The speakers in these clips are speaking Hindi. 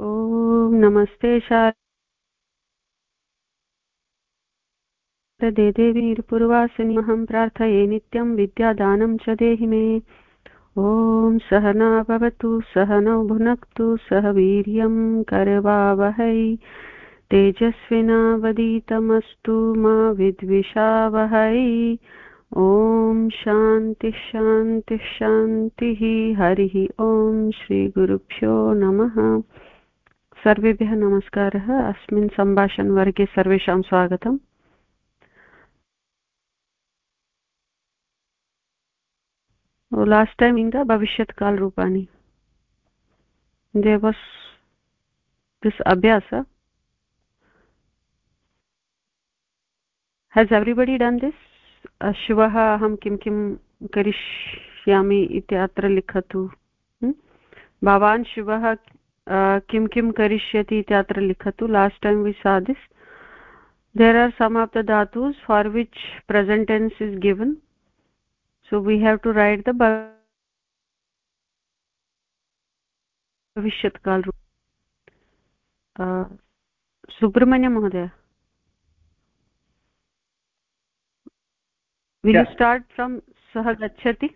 ॐ नमस्ते शारदे देवी निर्पुर्वासिनीमहं प्रार्थये नित्यं विद्यादानं च देहि मे। ॐ सहना भवतु सहनौ भुनक्तु, सह वीर्यं करवावहै। तेजस्विनावदीतमस्तु मा विद्विषावहै। ॐ शान्तिः शान्तिः शान्तिः। हरिः ॐ श्रीगुरुभ्यो नमः। सर्वेभ्यः नमस्कारः। अस्मिन् सम्भाषणवर्गे सर्वेषां स्वागतम्। लास्ट् टैम् इन् द भविष्यत्कालरूपाणि there was this abhyasa has everybody done this? श्वः अहं किं किं करिष्यामि इति अत्र लिखतु भवान् श्वः किं किं करिष्यति इति अत्र लिखतु। Last time we saw this there are some of the धातूस् for which present tense is given so we have to write the भविष्यत्काल Subrahmanyam महोदय विल् स्टार्ट् फ्रम् सः गच्छति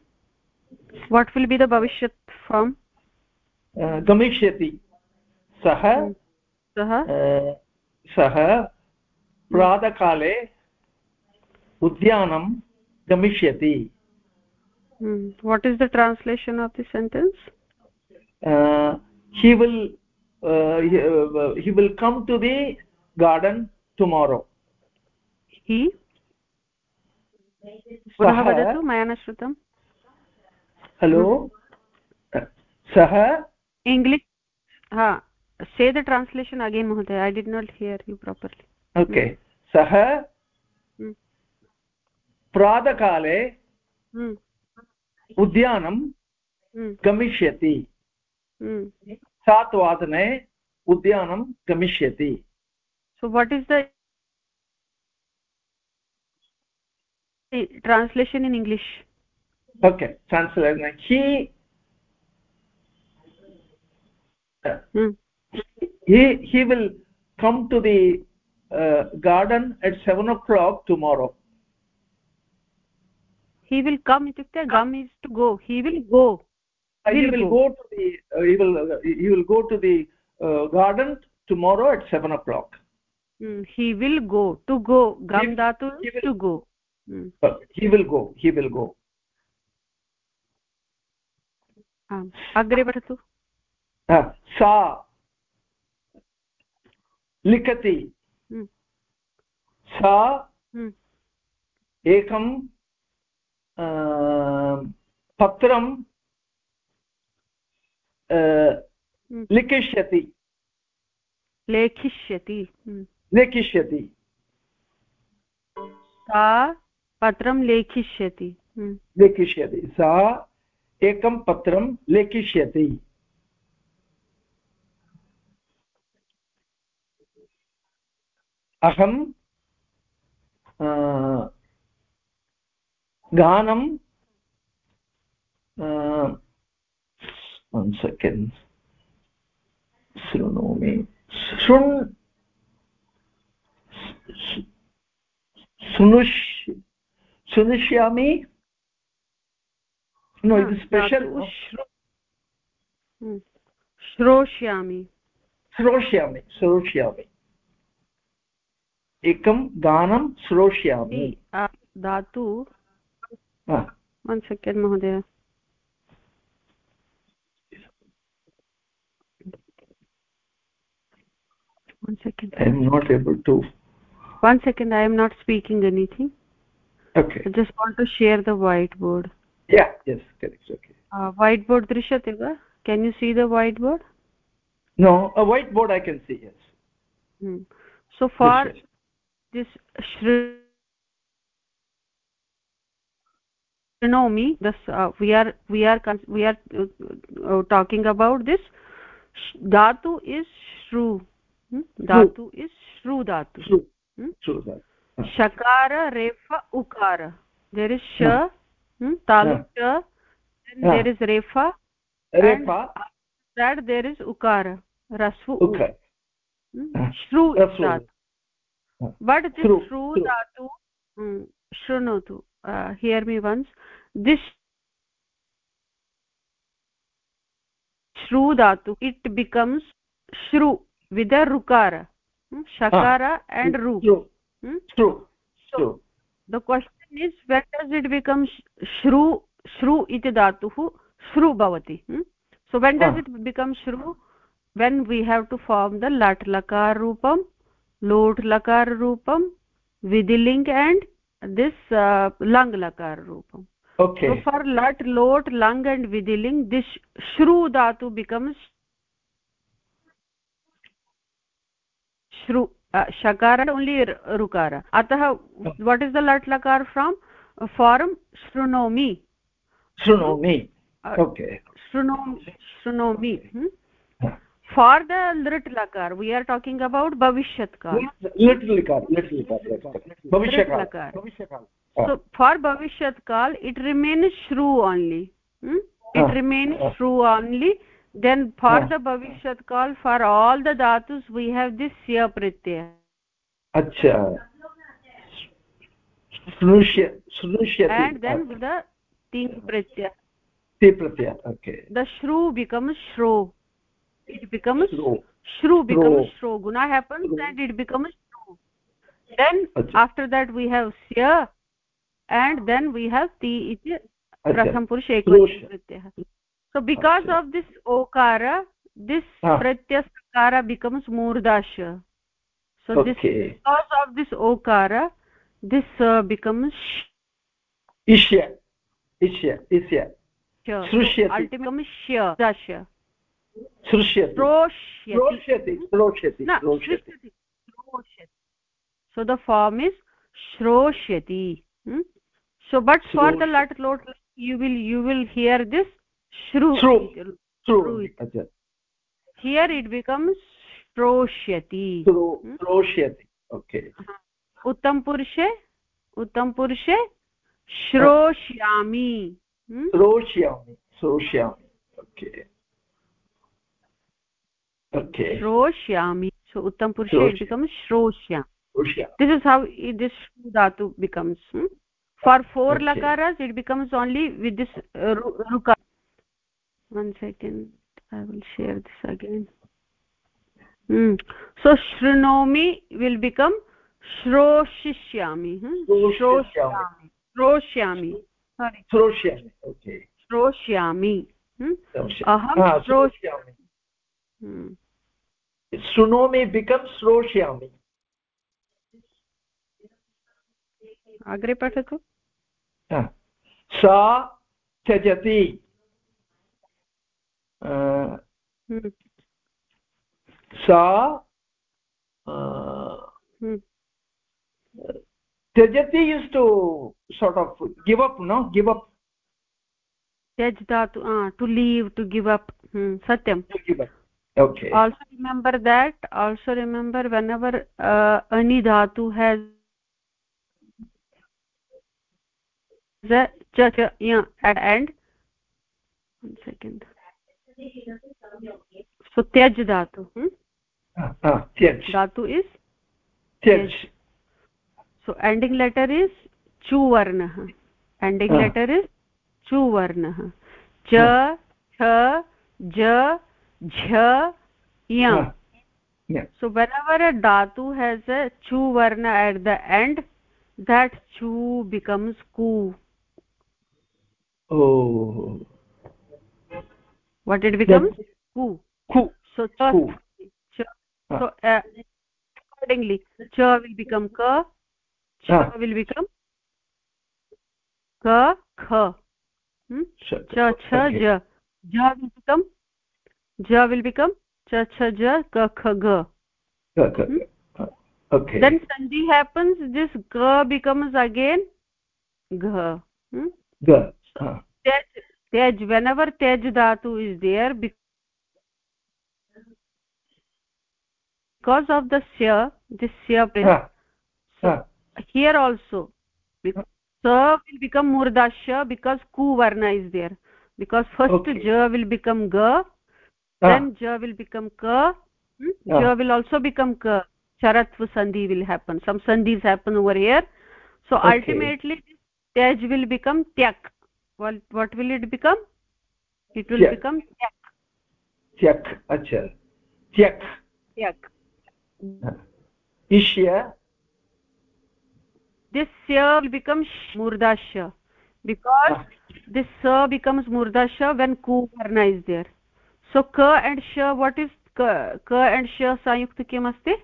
वाट् विल् बि द भविष्यत् फ्रम् गमिष्यति। सः सः? सः? प्रातःकाले उद्यानं गमिष्यति। What is the translation of the sentence he will he will come to the garden tomorrow he मया न श्रुतं। हलो सः इङ्ग्लिश् हा से द ट्रान्स्लेशन् अगेन् महोदय. I did not hear you properly okay सः प्रातःकाले उद्यानं गमिष्यति. सात्वादने उद्यानं गमिष्यति. So what is the translation in english? Okay. Translation. He hmm. he he will come to the uh, garden at 7 o'clock tomorrow he will come itukte gam is to go he will go uh, he will go. go to the uh, he will uh, he will go to the uh, garden tomorrow at 7 o'clock hmm. he will go to go gam dhatu to go he will go he will go आम् अग्रे पठतु सा। लिखति। सा। एकं पत्रं लिखिष्यति। लेखिष्यति। लेखिष्यति। सा पत्रं लेखिष्यति। हम्म। लेखिष्यति। सा एकं पत्रं लेखिष्यति। अहं गानं वन् सेकेण्ड् शृणोमि शृण् शृणुष् शृणुष्यामि नो इट् स्पेशल् श्रोष्यामि। श्रोष्यामि श्रोष्यामि। एकं गानं श्रोष्यामि धातु सेकेण्ड् महोदय one second i am not able to one second i am not speaking anything okay i just want to share the whiteboard yeah yes correct okay uh, whiteboard drishyate va can you see the whiteboard no a whiteboard i can see yes hmm. so for this shrinomi this uh, we are we are we are uh, talking about this dhatu is shru hmm? dhatu is shru dhatu shru, hmm? shakara refa ukara there is sha hmm, talu sha then there is refa refa that there is ukara rasvu okay shru dhatu वट् दि श्रू धातु शृणोतु हियर् मी वन्स् दिस् श्रू दातु इट् बिकम्स् श्रु विद रुकार शकार एण्ड् रू the question is when does it become श्रू श्रू इति धातुः श्रु भवति so when does it become श्रु when we have to form the लट् लकार रूपम् लोट लकार रूपम विधिलिंग एंड दिस लंग लकार रूपम ओके फॉर लट लोट लंग एंड विधिलिंग दिस श्रु धातु बिकम्स श्रु शकार ओनली रुकार अतः व्हाट इज़ द लट लकार फ्रॉम फॉर्म श्रुणोमी श्रुणोमी ओके श्रुणोमी for the lit lakar we are talking about bhavishyat kal lit lakar lit lakar bhavishyat lakar so for bhavishyat kal it remains shru only hmm? it remains shru only then for the bhavishyat kal for all the dhatus we have this sya pratyaya acha shrushya shrushya and then with the ting pratyaya ti pratyaya okay the shru becomes shro it becomes shru, shru becomes shro guna happens and it becomes shru then Achha. after that we have sya and then we have ti iti pratham purush ekvachana so because Achha. of this okara this ah. becomes murdasha so okay. this because of this okara this uh, becomes ishya. Ishya. Ishya. shrushyati ultimately shya dasha so the form is श्रोष्यति so but for the लट लोट् you will you will hear this श्रु हियर् इट् बिकम्स्ोष्यति उत्तमपुरुषे उत्तमपुरुषे श्रोष्यामि श्रोष्यामि श्रोष्यामि uttam purusha it becomes shroshya this is how this dhatu becomes hmm? for four okay. lakaras it becomes only with this uh, ruka one second i will share this again hmm. so shrunomi will become shroshishyami hmm? shroshyami shroshyami sorry shroshyami okay shroshyami hmm? aham shroshyami शृणोमि बिकम्स् श्रोष्यामि अग्रे पठतु सा त्यजति। सा त्यजति is to sort of give up no give up त्यज धातु to leave to give up Satyam okay also remember that also remember whenever uh, ani dhatu has the cha cha yeah, at end one second so tyaj dhatu hmm? ah, ah, tyaj dhatu is tyaj so ending letter is chu varnah ending ah. letter is chu varnah cha cha ja jha yeah. yeah so whenever a dhatu has a chu varna at the end that chu becomes ku oh what it becomes that, ku ku so cha, ku. cha so uh, accordingly cha will become ka cha ah. will become ka kha hmm? cha cha okay. ja ja will become ja will become cha cha ja ka kha ga hmm? okay then sandhi happens this ga becomes again gha hmm? ga so, tej tej whenever tej dhatu is there because of the sya this sya ah. so ah. here also sa will become murdasya because ku varna is there because first okay. ja will become ga then ja will become ka hmm? ja will also become ka charatva sandhi will happen. Some sandhis happen over here. So okay. ultimately tej will become tyak. What what will it become? It will tyak. become tyak. Tyak. Acha tyak. Tyak. Ishya this sya will become murdasya because ah. this sa becomes murdasya when ku varna is there so क एण्ड् श वट् इस् क एण्ड् श संयुक्त किम् अस्ति?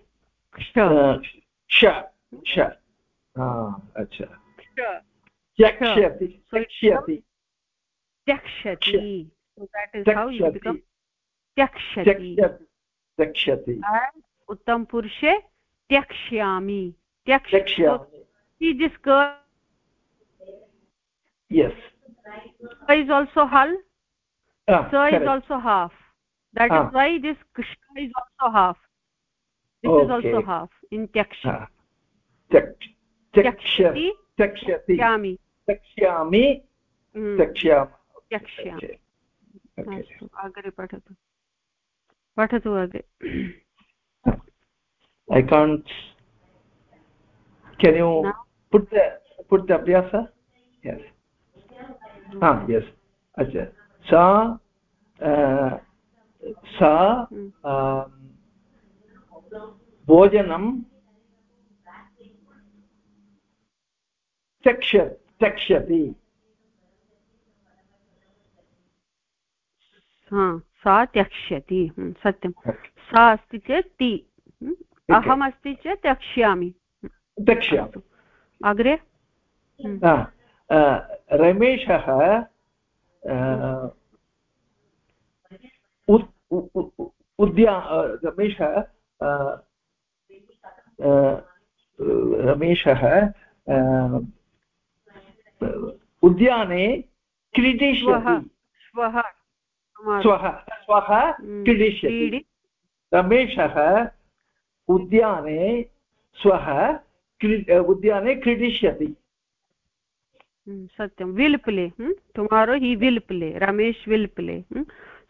उत्तम त्यक्ष्यामि। त्यक्ष्यामि। जिस् कल्सो हल् sa is also half That ah. is why this krishna is also half this okay. is also half in tyaksha ah. tyakshati tyakshati tyakshami tyakshami tyakshami अस्तु अग्रे पठतु पठतु अग्रे i can't can you no. put the put the abhyasa yes sa सा भोजनं त्यक्ष त्यक्ष्यति। सा त्यक्ष्यति सत्यं। सा अस्ति चेत् ति अहमस्ति चेत् त्यक्ष्यामि। त्यक्ष्यामि। अग्रे? रमेशः उद्या रमेश रमेशः उद्याने क्रीडिष्यति। श्वः श्वः श्वः क्रीडिष्यति। रमेशः उद्याने श्वः उद्याने क्रीडिष्यति। Satyam will play tomorrow he will play Ramesh will play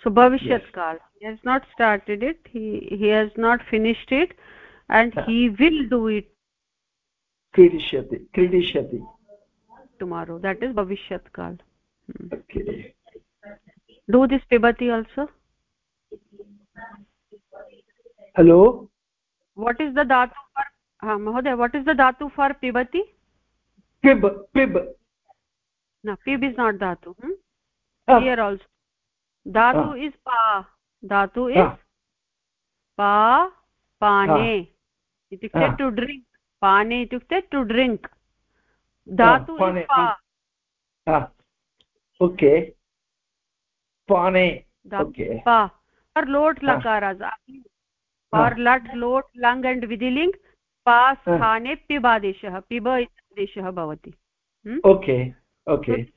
so भविष्यत् काल। He has not started it he has not finished it and he. Will do it क्रीडिष्यति क्रीडिष्यति टुमारो देट् इस् भविष्यत् काल्। डू दिस् पिबति also hello what is the धातु फार् महोदय वट् इस् द धातु फार् पिबति no pib is not dhatu hmm? ah. here also dhatu ah. is pa dhatu is ah. pa pane itukte to drink pane itukte to drink dhatu is pa ah okay pane okay pa or lot lakaras or lat lot lang and vidiling pa sthane pibadeshah pib इत्यदेशः भवति okay okay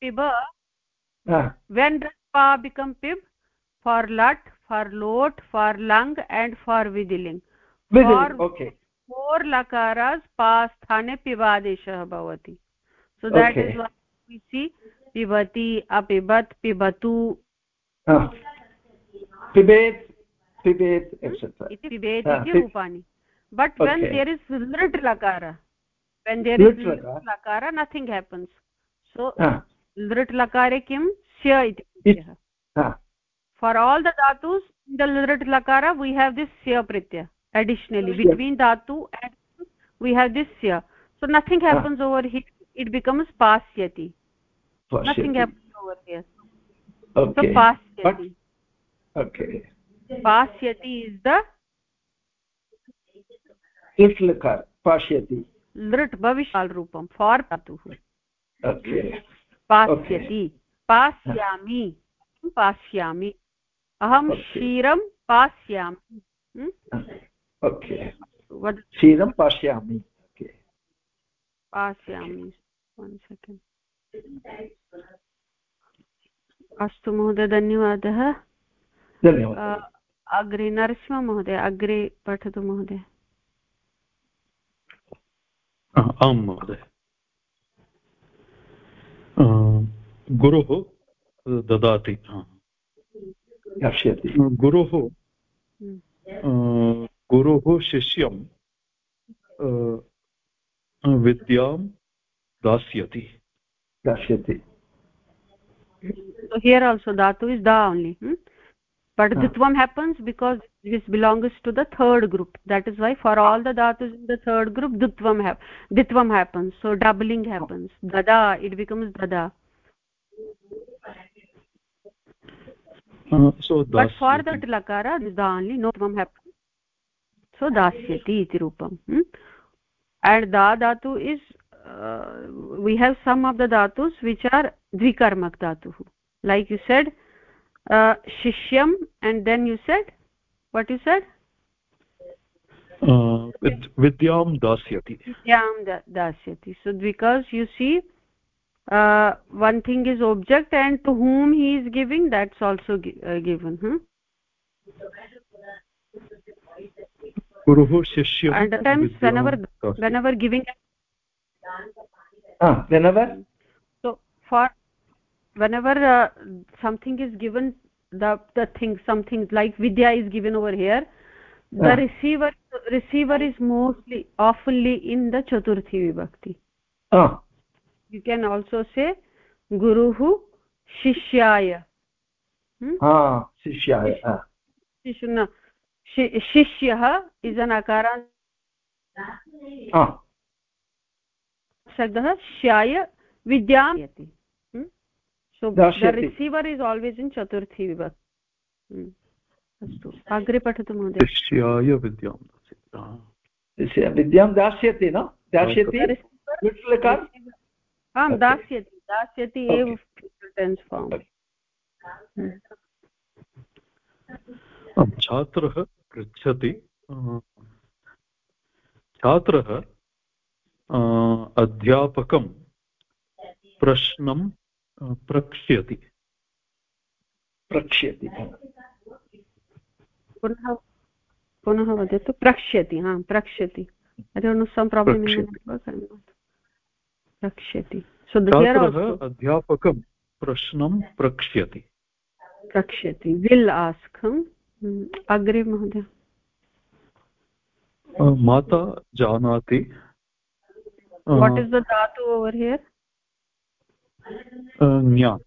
pib ah. when does pa become pib for lat for lot for lung and for vidiling for okay four lakaras pa sthane pibadeshah bhavati so that okay. is what we see pibati apibat pibatu ah. pibet pibet etc iti pibet iti रूपाणि but okay. when there is lrit lakara when there is lakara nothing happens. So lrit lakare kim sya iti for all the dhatus in the lrit lakara we have this sya pratyaya additionally. Between dhatu and we have this sya so nothing happens over here. It becomes pasyati nothing happens over here. Okay. so pasyati okay. Pasyati is the lrit lakar pashyati लृट् भविष्याल् रूपं फार् धातुः पास्यति पास्यामि। पास्यामि? अहं क्षीरं पास्यामि। क्षीरं पास्यामि। पास्यामि। वन् सेकेण्ड् अस्तु महोदय धन्यवादः। अग्रे नरसिंहमहोदय अग्रे पठतु महोदय। आं महोदय गुरुः ददाति दास्यति गुरुः गुरुः शिष्यं विद्यां दास्यति दास्यति so here also dhatu is da only hmm? But ditvam happens because this belongs to the third group. That is why for all the dhatus in the third group ditvam have ditvam happens. So doubling happens. Dada it becomes dada. Uh, so but for that lakara this da only no tvam happens. So dasyati iti rupam hmm? and da dhatu is uh, we have some of the dhatus which are dvikarmak dhatu like you said uh, shishyam and then you said? What you said? Uh, vidyam dasyati. Vidyam dasyati. So because you see uh, one thing is object and to whom he is giving that's also uh, given hmm? guruh shishyam and times whenever whenever giving ah whenever? So for whenever uh, something is given the the thing something like vidya is given over here the yeah. receiver receiver is mostly oftenly in the chaturthi vibhakti ah you can also say guruhu shishyaya hmm? ah shishyaya ah shishuna शिष्यः इस् अन् अकार शब्दः श्याय विद्यां यति so the receiver is always in chaturthi vibhakti अस्तु। अग्रे पठतु महोदय। शिष्याय विद्यां विद्यां दास्यति न? दास्यति? आं दास्यति। दास्यति एव टेन्स् फार्म् छात्रः पृच्छति छात्रः अध्यापकं प्रश्नं प्रक्ष्यति प्रक्ष्यति पुनः पुनः वदतु प्रक्ष्यति हा प्रक्ष्यति प्रक्ष्यति अध्यापकं प्रश्नं प्रक्ष्यति प्रक्ष्यति विल् आस्क् अग्रे महोदय माता जानाति वाट् इस् द धातु over here nya.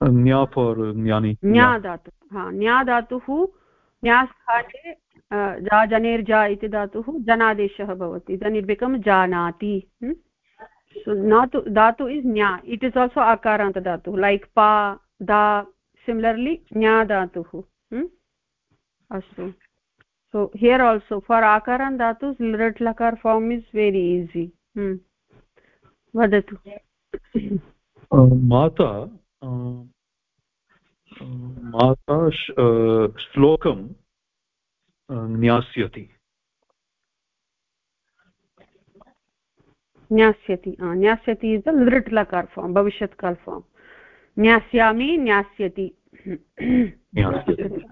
Nya for ज्ञानी न्या धातु हा न्या धातुः न्यास्थाने जा जनेर्जा इति धातुः जनादेशः भवति देन् इट् बिकम् जानाति धातु धातु इस् न्या इट् इस् आल्सो अकारान्त धातुः लैक् पा दा सिमिलर्लि न्या धातुः अस्तु so here also for akaran dhatus lit lakar form is very easy. Hmm. वदतु। माता माता श्लोकं ज्ञास्यति। ज्ञास्यति ज्ञास्यति इस् द लृट् लकार फार्म् भविष्यत्काल फार्म् ज्ञास्यामि ज्ञास्यति।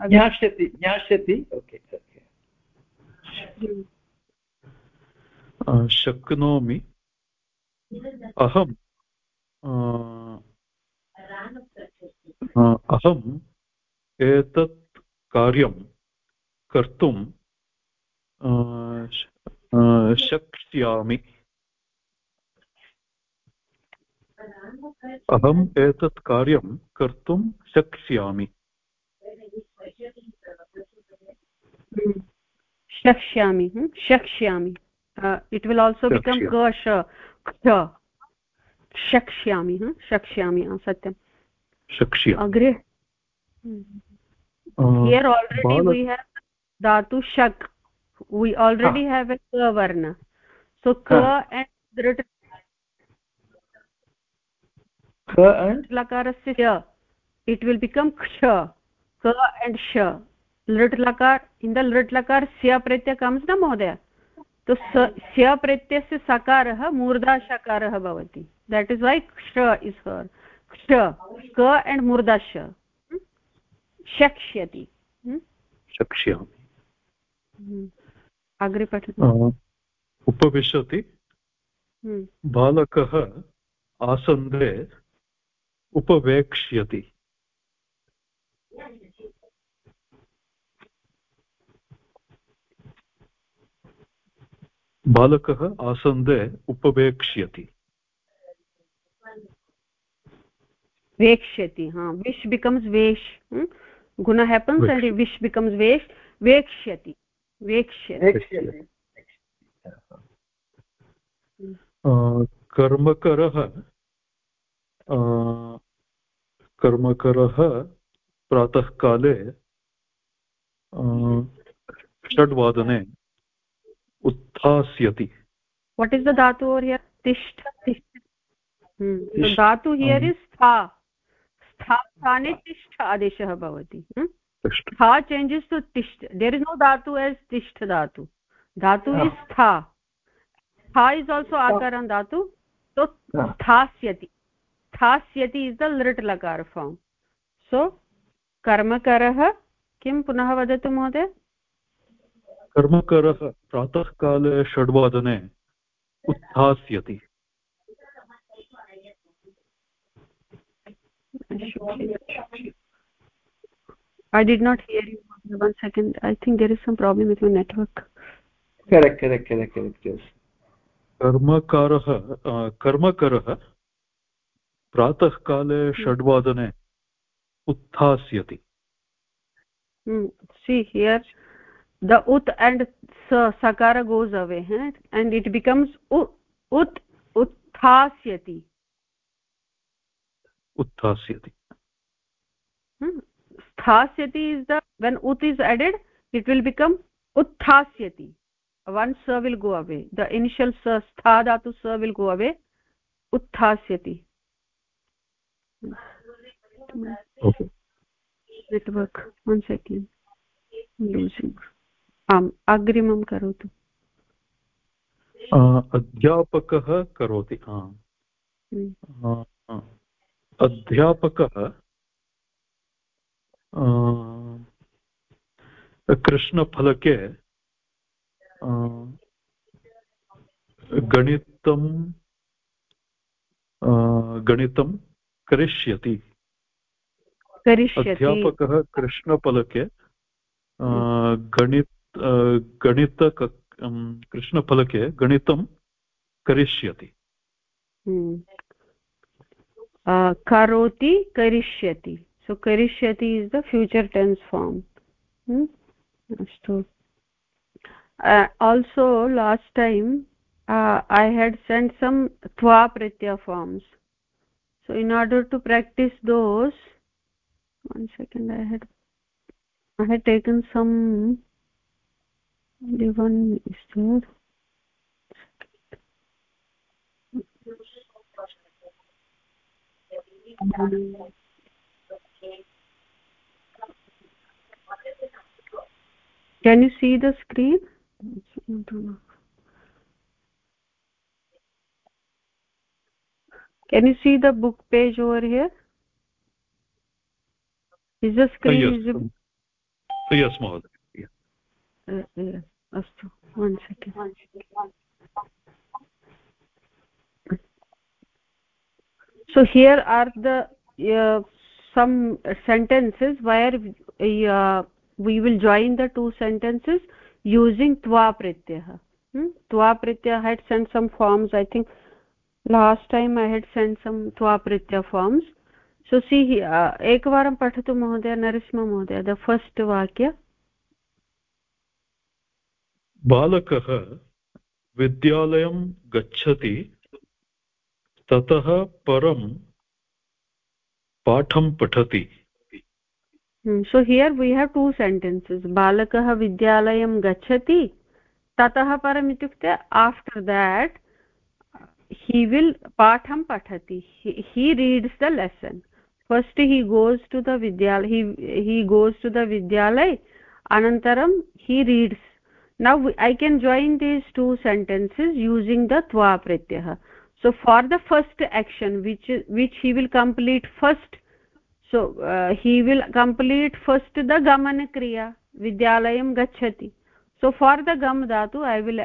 ज्ञास्यति। ज्ञास्यति शक्नोमि। अहं अहम् एतत् कार्यं कर्तुं शक्ष्यामि। अहम् एतत् कार्यं कर्तुं शक्ष्यामि। शक्ष्यामि शक्ष्यामि। इट् विल् आल्सो बिकम् कश शक्ष्यामि शक्ष्यामि सत्यं अग्रे। हियर् आल्रेडि हेव् धातु शक्। वी आल्रेडि हेव् ए क वर्ण। सो क एण्ड् लकारस्य इट् विल् बिकम् क्ष। क एण्ड् ष लृट् लकार इन् द लृट् लकार स्य प्रत्यय कम्स् न महोदय? तो स्य प्रत्ययस्य सकारः मूर्धाशकारः भवति. देट् इस् वै क्ष इस् हर् क्ष क एण्ड् मूर्धाश. शक्ष्यति. शक्ष्यामि. अग्रे पठतु. उपविशति. बालकः आसन्दे उपवेक्ष्यति. बालकः आसन्दे उपवेक्ष्यति। वेक्ष्यति हा विश् बिकम्स् वेश् गुण हेपन्स् अण्ड् विश् बिकम्स् वेश् वेक्ष्यति कर्मकरः कर्मकरः प्रातःकाले षड्वादने उत्थास्यति। What is the dhatu over here? Tisht tisht hmm. so dhatu here is tha. स्थाने तिष्ठ आदेशः भवति स्था चेञ्जस् टु तिष्ठ देर् इस् नो धातु एस् तिष्ठ धातु धातु इस् स्था स्था इस् आल्सो आकारं धातु सो स्थास्यति स्थास्यति इस् द लृट् लकार फार्म् सो कर्मकरः किं पुनः वदतु महोदय कर्मकरः प्रातःकाले षड्वादने उत्थास्यति i did not hear you one second i think there is some problem with my network correct correct correct correct yes कर्मकारः कर्मकरः प्रातःकाले षड्वादने उत्थास्यति see here the ut and sa sakara goes away huh? and it becomes ut utthaasyati उत्थास्यति स्थास्यति is the when ut is added it will become utthaasyati one sa will go away the initial sa stha dhatu sa will go away utthaasyati okay network one second losing आम् अग्रिमं करोतु। अध्यापकः करोति अध्यापकः कृष्णफलके गणितं गणितं करिष्यति। अध्यापकः कृष्णफलके गणित गणित कृष्णफलके गणितं करिष्यति करोति करिष्यति सो करिष्यति is the future tense form अस्तु also last time I had sent some त्वा प्रत्य forms so in order to practise those one second I had I had taken some the one is there can you see the screen? Can you see the book page over here? Is the screen uh, yes. visible uh, yes mohoday अस्तु so here are the some sentences where we will join the two sentences using त्वा प्रत्ययः त्वा प्रत्ययः had sent some forms I think last time I had sent some त्वा प्रत्यय फार्म्स् सो सि एकवारं पठतु महोदय नरसिंहमहोदय द फस्ट् वाक्य बालकः विद्यालयं गच्छति ततः परं पाठं पठति so here we have two sentences balakah vidyalayam gachati tatah param itukte after that he will patham pathati he, he reads the lesson first he goes to the vidyalay he he goes to the vidyalay anantaram he reads now i can join these two sentences using the twa pratyah so for the first action which which he will complete first so uh, he will complete first the gamana kriya vidyalayam gachati so for the gam dhatu i will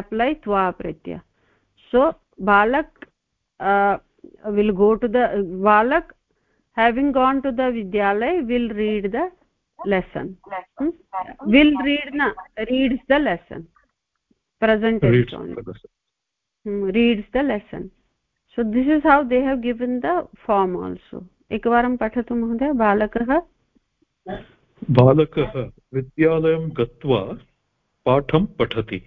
apply tva pratyaya. So balak uh, will go to the balak having gone to the vidyalay will read the lesson hmm? will read na reads the lesson present reads, hmm, reads the lesson so this is how they have given the form also एकवारं पठतु महोदय बालकः बालकः विद्यालयं गत्वा पाठं पठति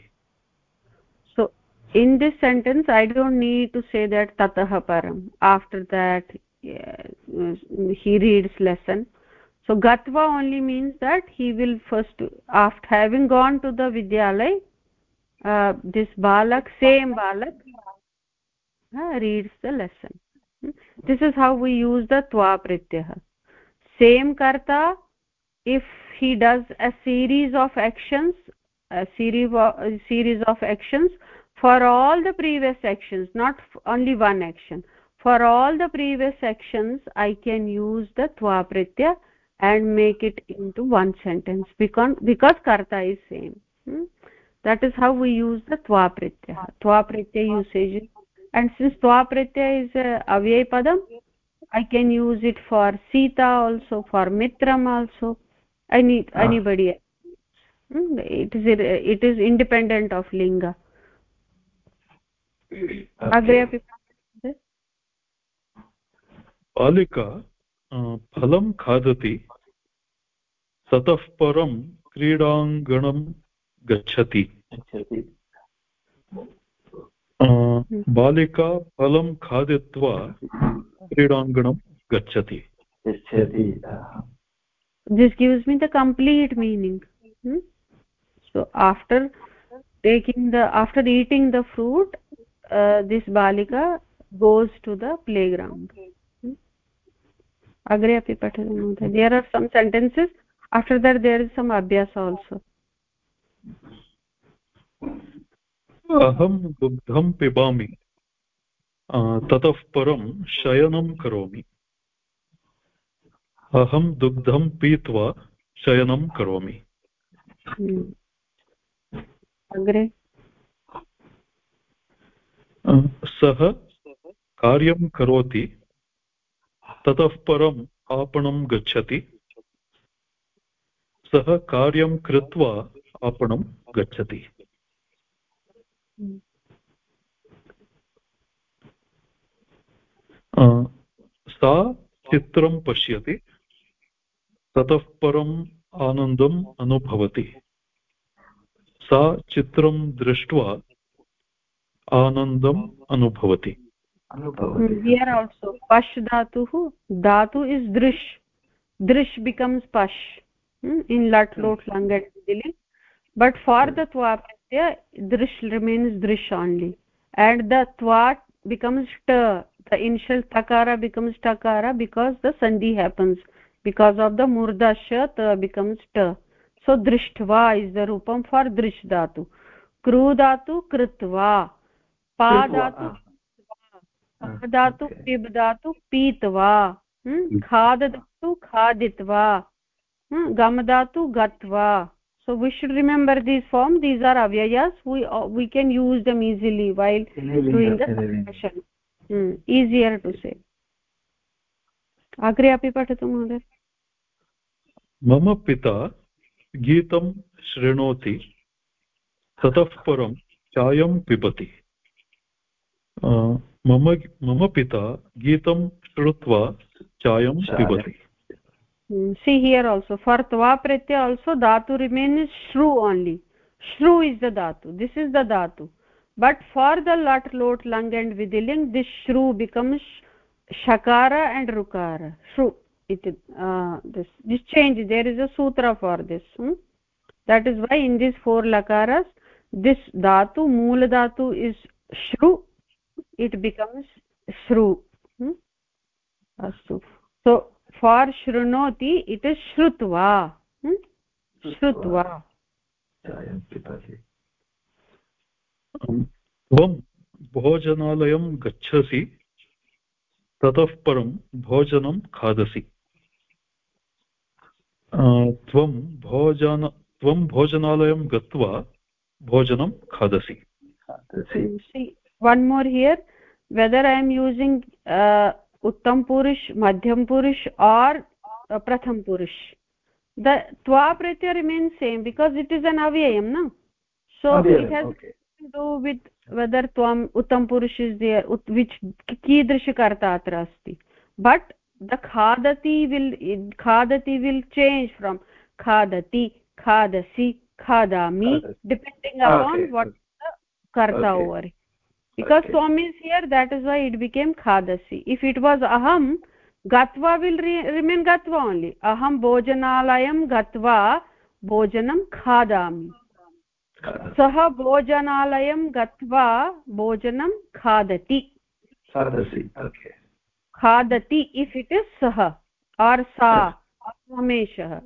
so in this sentence i don't need to say that tatah param after that yeah, he reads lesson so gatva only means that he will first after having gone to the vidyalay uh, this balak same balak uh, reads the lesson. Hmm? this is how we use the twa pratyah same karta if he does a series of actions a series of, a series of actions for all the previous actions not only one action. For all the previous actions i can use the twa pratyah and make it into one sentence because because karta is same hmm? that is how we use the twa pratyah twa pratyah usage and since twa pratyah is a avyay padam i can use it for sita also for mitram also any ah. anybody hmm? it is it is independent of linga अग्रे अपि बालिका फलं खादति ततः परं क्रीडाङ्गणं गच्छति। बालिका फलं खादित्वा क्रीडाङ्गणं गच्छति। This gives me the complete meaning so after taking the after eating the fruit this बालिका गोस् टु द प्लेग्रौण्ड् अग्रे अपि पठतु महोदय। There are some sentences after that there is some abhyas also. अहं दुग्धं पिबामि। ततः परं शयनं करोमि। अहं दुग्धं पीत्वा शयनं करोमि। अग्रे। सः कार्यं करोति ततः परम् आपणं गच्छति। सः कार्यं कृत्वा आपणं गच्छति। सा चित्रं पश्यति, ततः परम् आनन्दम् अनुभवति। सा चित्रं दृष्ट्वा आनन्दम् अनुभवति। धातुः धातु इस् दृश् दृश् बिकम्स् पश् इन् लट् लोट् लङ्गलि बट् फार् द त्वा प्रत्य दृश् रिमेन्स् दृश् आन्लि एण्ड् द त्वा बिकम्स् ट द इन्शियल् तकार बिकम्स् टकार बिकास् द सन्धि हेपन्स् बिकास् आफ् द मूर्धा त बिकम्स् ट सो दृष्ट्वा इस् द रूपं फार् दृश् दातु क्रू दातु कृत्वा पा दातु धातु पिब् दातु पीत्वा खाद दातु खादित्वा khaditva gam dhatu gatva so we should remember these form these are avyayas we uh, we can use them easily while doing the succession hmm. easier to say अग्रे अपि पठतु महोदय मम पिता गीतं शृणोति ततः परं चायं पिबति मम मम पिता गीतं श्रुत्वा चायं पिबति see here also for tva pratyaya also dhatu remains shru only shru is the dhatu this is the dhatu but for the lat lot lang and vidiling this shru becomes shakara and rukara shru it uh, this this change there is a sutra for this hmm? that is why in these four lakaras this dhatu mool dhatu is shru it becomes shru hmm? astu so for शृणोति इति श्रुत्वा। श्रुत्वा। त्वं भोजनालयं गच्छसि ततः परं भोजनं खादसि। त्वं भोजन त्वं भोजनालयं गत्वा भोजनं खादसि। One more here whether I am using उत्तम पुरुष मध्यम पुरुष और प्रथम पुरुष. द त्वा प्रत्यय remain same because it is an अव्ययम ना so it has do with whether त्वम उत्तम पुरुष इज़ देयर विच कीदृशकर्ता अत्र अस्ति बट द खादति विल खादति विल चेंज फ्रॉम खादति खादसि खादामि depending upon what the over okay. because okay. swami is here that is why it became khadasi if it was aham gatva will re remain gatva only aham bhojanalayam gatva bhojanam khadami सः भोजनालयं गत्वा भोजनं खादति खादति इफ् इट् इस् सः आर् सा रमेशः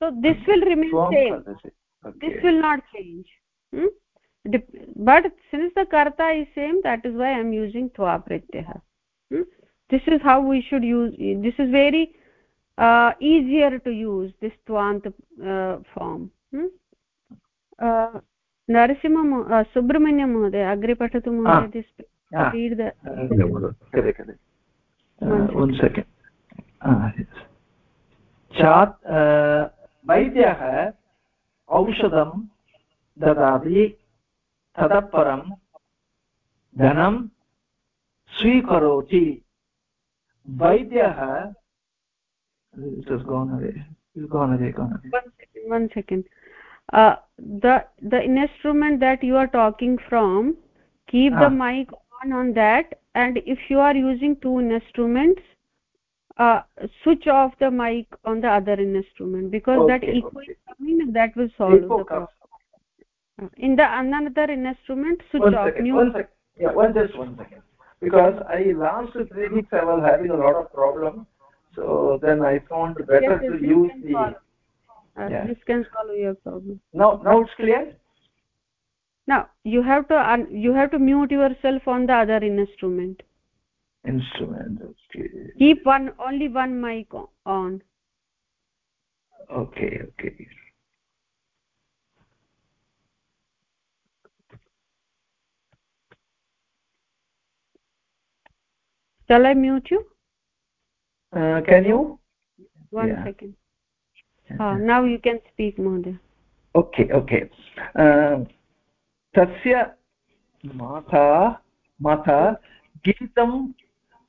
so this will remain same okay. this will not change hmm? But since the karta is same that is why i am using tva pratyah hmm? this is how we should use this is very uh, easier to use this tvant uh, form hmm? uh, Narasimha Subrahmanyam महोदय अग्रे पठतु महोदय one second uh, chat uh, वैद्यः औषधं ददाति ततः परं धनं स्वीकरोति। वैद्यः the instrument that you are talking from keep the mic on on that and if you are using two instrument switch off the mic on the other instrument because that equal that will solve in the another instrument switch one off second, one second. yeah one just one second. Because i last three weeks i was having a lot of problems so then i found better yes, to use the uh, yeah. this can solve your problem. Now now it's clear? Now you have to you have to mute yourself on the other instrument. Instrument okay. Keep one only one mic on. Okay okay shall i mute you uh, can you one yeah. second ah now you can speak mohoday okay okay uh, tasya mata mata गीतं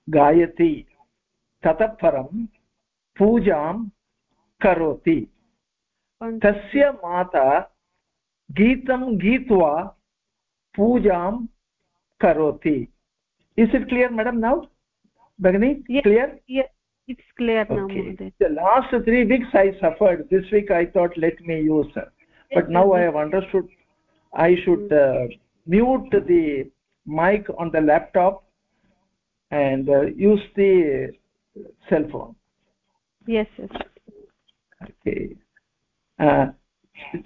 गायति ततः परं पूजां करोति तस्य माता गीतं गीत्वा पूजां करोति is it clear madam now भगिनी clear it's clear okay. now Mother. the last three weeks i suffered this week i thought let me use but now i have understood i should uh, mute the mic on the laptop and uh, use the cell phone yes yes okay uh,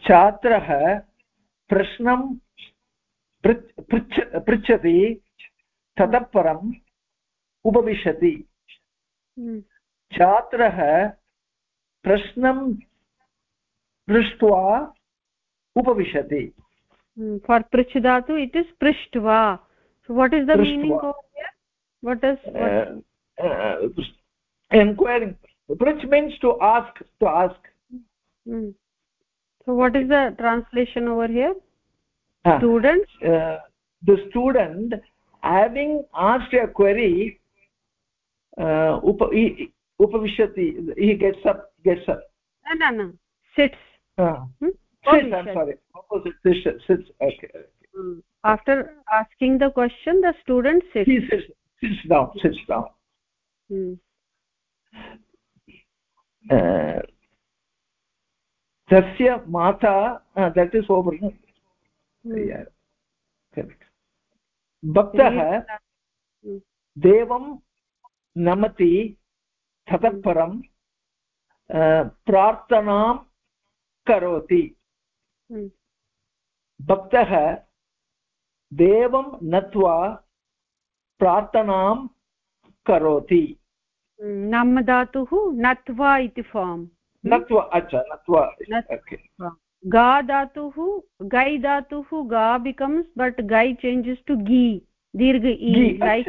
छात्रः प्रश्नं पृच्छति ततः परम् उपविशति छात्रः प्रश्नं पृष्ट्वा उपविशति फार् पृच्छ धातु इट् इस् पृष्ट्वा of what is what? Uh, uh, inquiring which means to ask to ask hmm. so what is the translation over here uh, student uh, the student having asked a query uh, uh, hmm? Hmm. after asking the question the student sits he sits sits down sits down hmm. uh, tasya mata uh, that is over no? hmm. yeah correct भक्तः देवं नमति ततः परं प्रार्थनां करोति। भक्तः देवं नत्वा प्रार्थनां करोति। नम धातुः नत्वा इति फार्म् नत्वा अच्छा नत्वा। गा धातुः गै धातुः गा बिकम्स् बट् गै। चेञ्जस् टु गी दीर्घ इ लैक्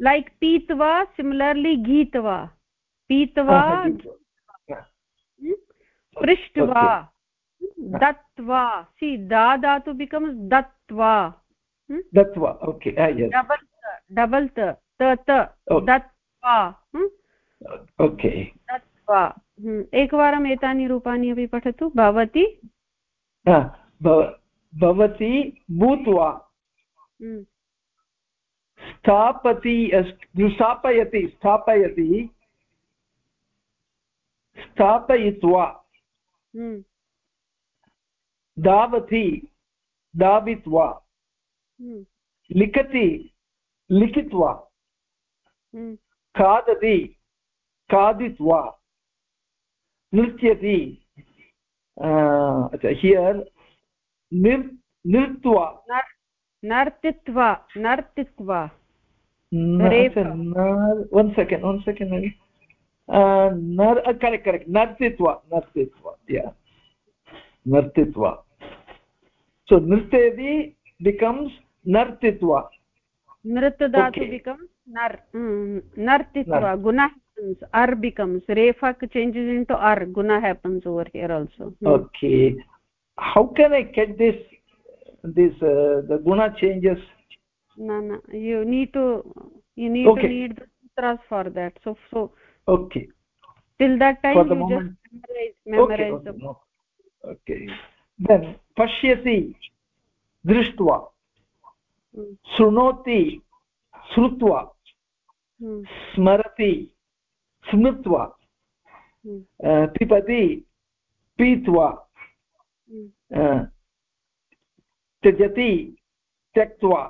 लैक् पीत्वा सिमिलर्ली गीत्वा पीत्वा पृष्ट्वा दत्त्वा सि दातु बिकम्स् दत्त्वा दत्त्वा डबल् त दत्त्वा दत्त्वा एकवारम् एतानि रूपाणि अपि पठतु भवति भवति भूत्वा स्थापति स्थापयति स्थापयति स्थापयित्वा हम्म। धावति धावित्वा हम्म। लिखति लिखित्वा हम्म। खादति खादित्वा नृत्यति हियर् निर् नृत्वा नर्तित्वा नर्तित्वा one second one second uh, nar uh, correct correct nartitva nartitva yeah nartitva so nirtevi becomes nartitva nrit dhatu okay. becomes nar mm, nartitva guna happens ar becomes refak changes into ar guna happens over here also hmm. okay how can i get this this uh, the guna changes no no you need to you need okay. to need the sutras for that so so okay till that time you moment. just memorize memorize okay, okay, no. okay then pashyati दृष्ट्वा शृणोति श्रुत्वा स्मरति स्मृत्वा पिबति पीत्वा त्यजति त्यक्त्वा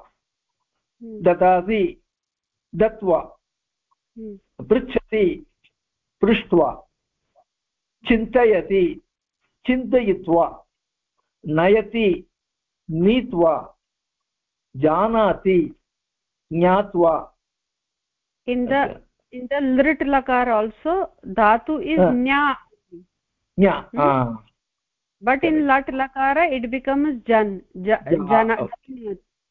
हम्म। ददाति दत्वा हम्म। पृच्छति पृष्ट्वा चिन्तयति चिन्तयित्वा नयति नीत्वा जानाति ज्ञात्वा in the okay. in the lit lakar also dhatu is uh, nya nya hmm? But in lat lakara it becomes jan jana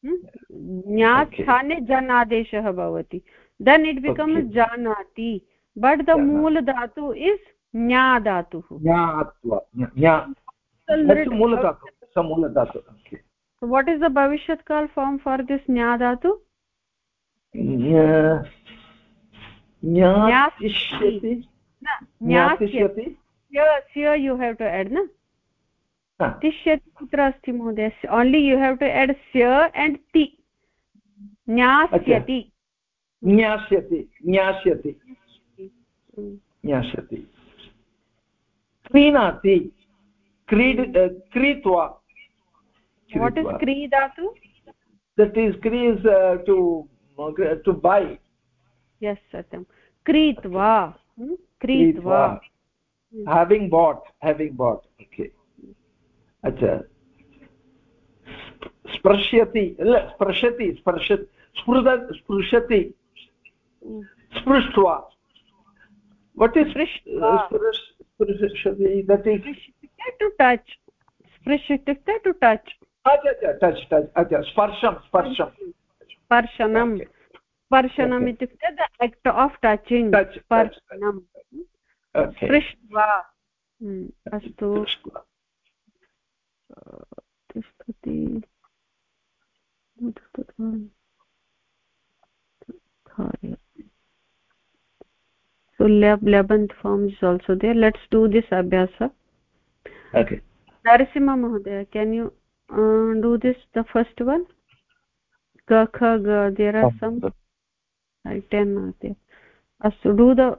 ज्ञात् स्थाने जन् आदेशः भवति देन् इट् बिकम्स् जानाति बट् द मूल धातु इस् ज्ञा धातुः वाट् इस् द भविष्यत् काल् फार्म् फार् दिस् ज्ञा धातु यु हेव् टु एड् न तिष्यति कुत्र अस्ति महोदय only you have to add स्य एण्ड् ति ज्ञास्यति ज्ञास्यति ज्ञास्यति ज्ञास्यति क्रीणाति क्रीड क्रीत्वा what is kri dhatu that is kri is uh, to uh, to buy yes satyam kritva hmm? kritva having bought having bought okay अच्छा। स्पृश्यति स्पृशति स्पर्श स्पृद स्पृशति। स्पृष्ट्वा। वट् इस् स्पृशति? दट् इस् टु टच् स्पृश् इत्युक्ते टु टच् टच् टच् अच्छा स्पर्शं स्पर्शं। स्पर्शनं स्पर्शनम् इत्युक्ते द एक्ट् आफ् टचिङ्ग् स्पर्शनं स्पृष्ट्वा। अस्तु। तिष्ठति so lab 11th form is also there let's do this abhyasa okay narasimha mahodaya can you uh, do this the first one ga kha ga there are some right 10 are there astu do the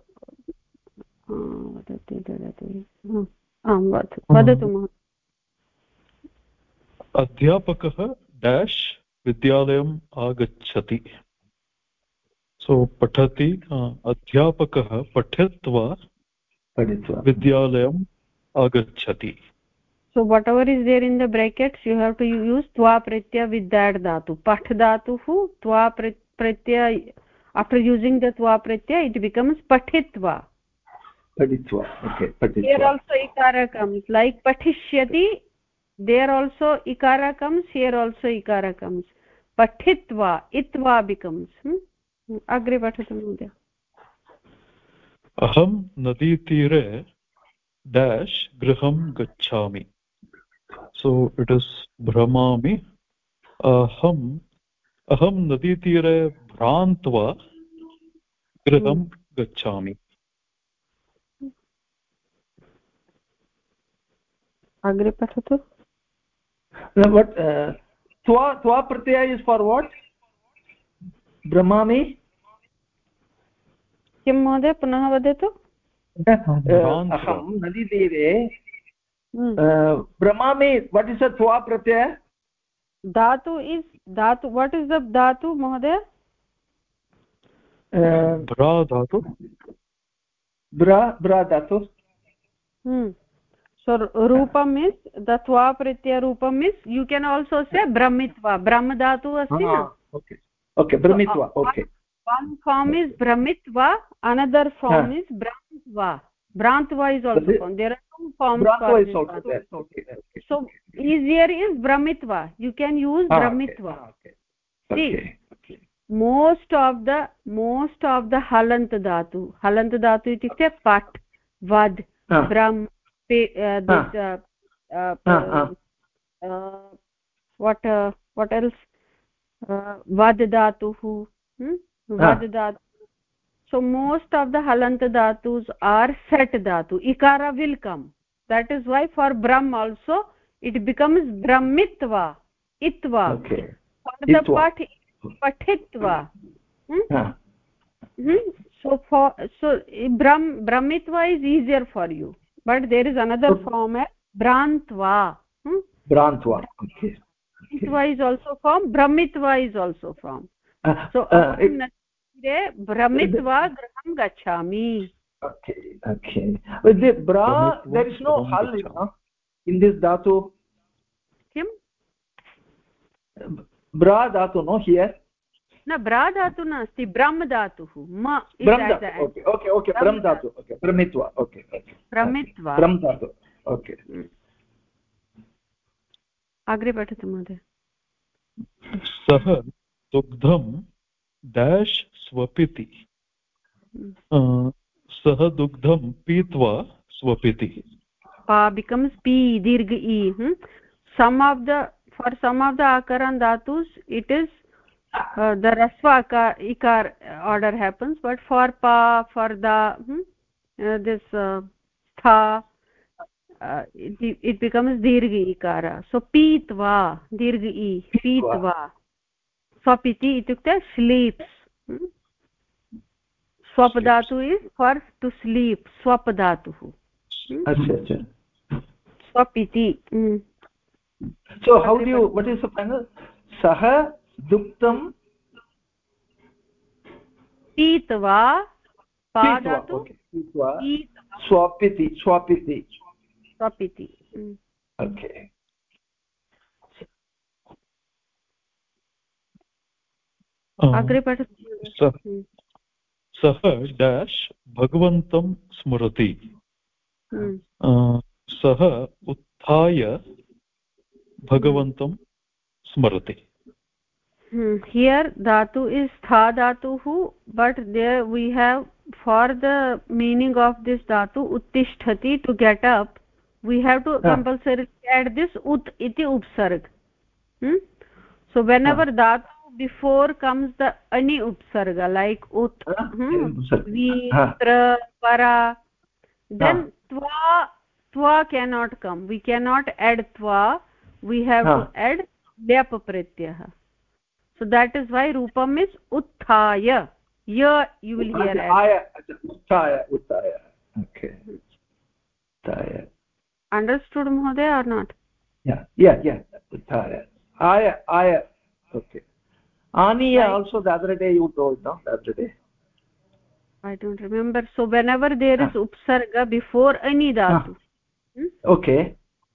वदति ददाति आं वदतु महोदय अध्यापक डैश विद्यालय आगछति सो so, पठति अध्यापक पठित्वा विद्यालय आगछति so whatever is there in the brackets you have to use त्वा प्रत्य वित् देट् दातु पठ् दातुः त्वा प्रत्य आफ्टर् द त्वा प्रत्य इट् बिकम्स् पठित्वा पठित्वा ओके पठित्वा आल्सो इकारकम् लैक् पठिष्यति there also ikara comes here also ikara comes. Pathitva itva becomes. Hmm? अग्रे पठतु महोदय अहं नदीतीरे डेश् गृहं गच्छामि सो इट् इस् भ्रमामि अहम् अहं नदीतीरे भ्रान्त्वा गृहं गच्छामि अग्रे पठतु प्रत्यय इस् फार् वाट् ब्रह्मामि किं महोदय पुनः वदतु? अहं नदीतीरे भ्रमामि वट् इस् अ प्रत्यय धातु इज़ धातु वट् इस् द धातु महोदय ब्रा धातु ब्रा ब्रा धातु so rupam is the twa pratyaya rupam is you can also say brahmitva brahm dhatu asti na. Okay. Okay brahmitva okay. one form is brahmitva another form is brahmitva brahntva is also found there are two forms brahntva is also there okay, okay. So easier is brahmitva you can use ah, brahmitva okay, okay. see okay. most of the most of the halant dhatu halant dhatu itukte pat vad ah. brahm uh, this ah. uh, uh, uh, what uh, what else? Uh, vad dhatu hmm? vad dhatu so most of the halant dhatus are set dhatu. Ikara will come. That is why for brahm also it becomes brahmitva itva. Okay. For the pat pathitva hmm? hmm? so for so brahm brahmitva is easier for you but there is another form as brantva hmm? brantva okay itva is also form brahmitva is also form uh, so uh, it, मध्ये भ्रमित्वा गृहं okay okay but the bra there is no hal no? in this dhatu kim bra dhatu no here न ब्रा धातु नास्ति ब्रह्म धातुः म ओके ओके ओके ब्रह्म धातु ओके ब्रह्मित्वा ओके ब्रह्मित्वा। ब्रह्म धातु ओके अग्रे पठतु महोदय। सः दुग्धं डेश् स्वपिति। सः दुग्धं पीत्वा स्वपिति। pa becomes p dirgh e hmm? some of the for some of the akaran dhatus it is uh, the रस्वा इकार आर्डर् हेपन्स् बट् फार् पा फार् दिस् स्था इट् बिकम्स् दीर्घ इकार सो पीत्वा दीर्घ इ पीत्वा स्वपिति इत्युक्ते स्लीप्स् स्वपदातु इस् फार् टु स्लीप् स्वपदातुः स्वपिति सः duktam पीत्वा पादतु स्वपिति स्वपिति। स्वपिति ओके अग्रे पठतु। सः डेश् भगवन्तं स्मरति। सः उत्थाय भगवन्तं स्मरति। Here dhatu is tha dhatuh but there we have for the meaning of this dhatu uttisthati to get up we have to yeah. compulsorily add this ut iti upsarg hmm? so whenever yeah. dhatu before comes the ani upsarga like ut hmm, vi tra para then twa twa cannot come we cannot add twa we have to add lyap pratyah so that is why rupam is utthaya ya you will hear aya uttaya uttaya okay uttaya understood mohoday or not yeah yeah yeah uttaya aya aya okay aniya right. also the other day you told no the other day i don't remember so whenever there ah. is ah. upsarga before any dhatu ah. hmm? okay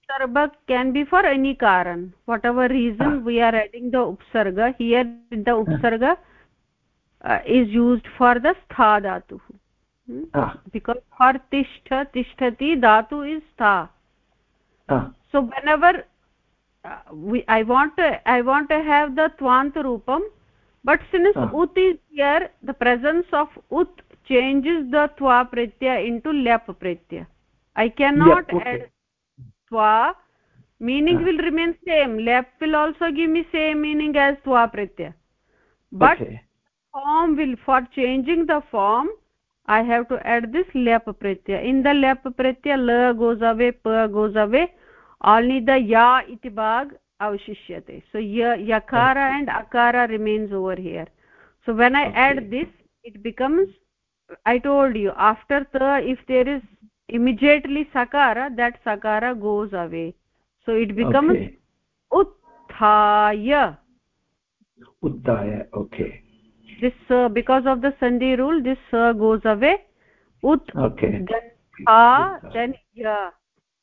upsarga can be for any karan whatever reason ah. we are adding the upsarga here the upsarga uh, is used for the stha dhatu hmm? ah. because for tishtha tishtati dhatu is stha ah. so whenever uh, we i want to i want to have the twant rupam but since ah. ut is here the presence of ut changes the twa pratyaya into lap pratyaya i cannot yep, okay. add twa meaning ah. will remain same lap will also give me same meaning as twa pratyaya but okay. form will for changing the form i have to add this lap pratyaya in the lap pratyaya la goes away pa goes away only the ya iti bhag avshishyate so ya yakara okay. and akara remains over here so when i okay. add this it becomes i told you after the if there is immediately sakara that sakara goes away. So it becomes okay. utthaya. Utthaya okay. This uh, because of the sandhi rule this uh, goes away. Ut okay. Then ha then ya.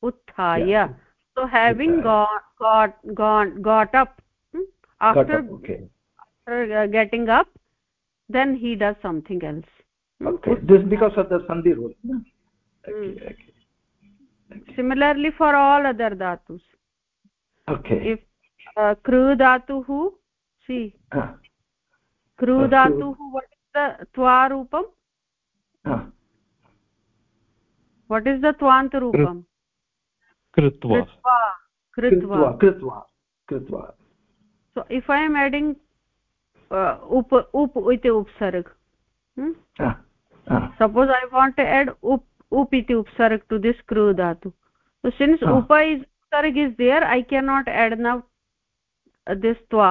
Utthaya. Yeah. so having got got gone got up hmm? after got up, okay. after uh, getting up then he does something else. Hmm? okay. This because of the sandhi rule Hmm. similarly for all other dhatus. Okay. If uh, kru dhatuh see. Uh, kru ah, uh, dhatuh what is the tva rupam? Ah. what is the twant rupam? Krutva. Krutva. Krutva. Krutva so if i am adding uh, up up with upsarg hmm? Ah. Ah. suppose i want to add up up iti upsarg to this kru dhatu so since ah. upa is upsarg is there i cannot add now uh, this twa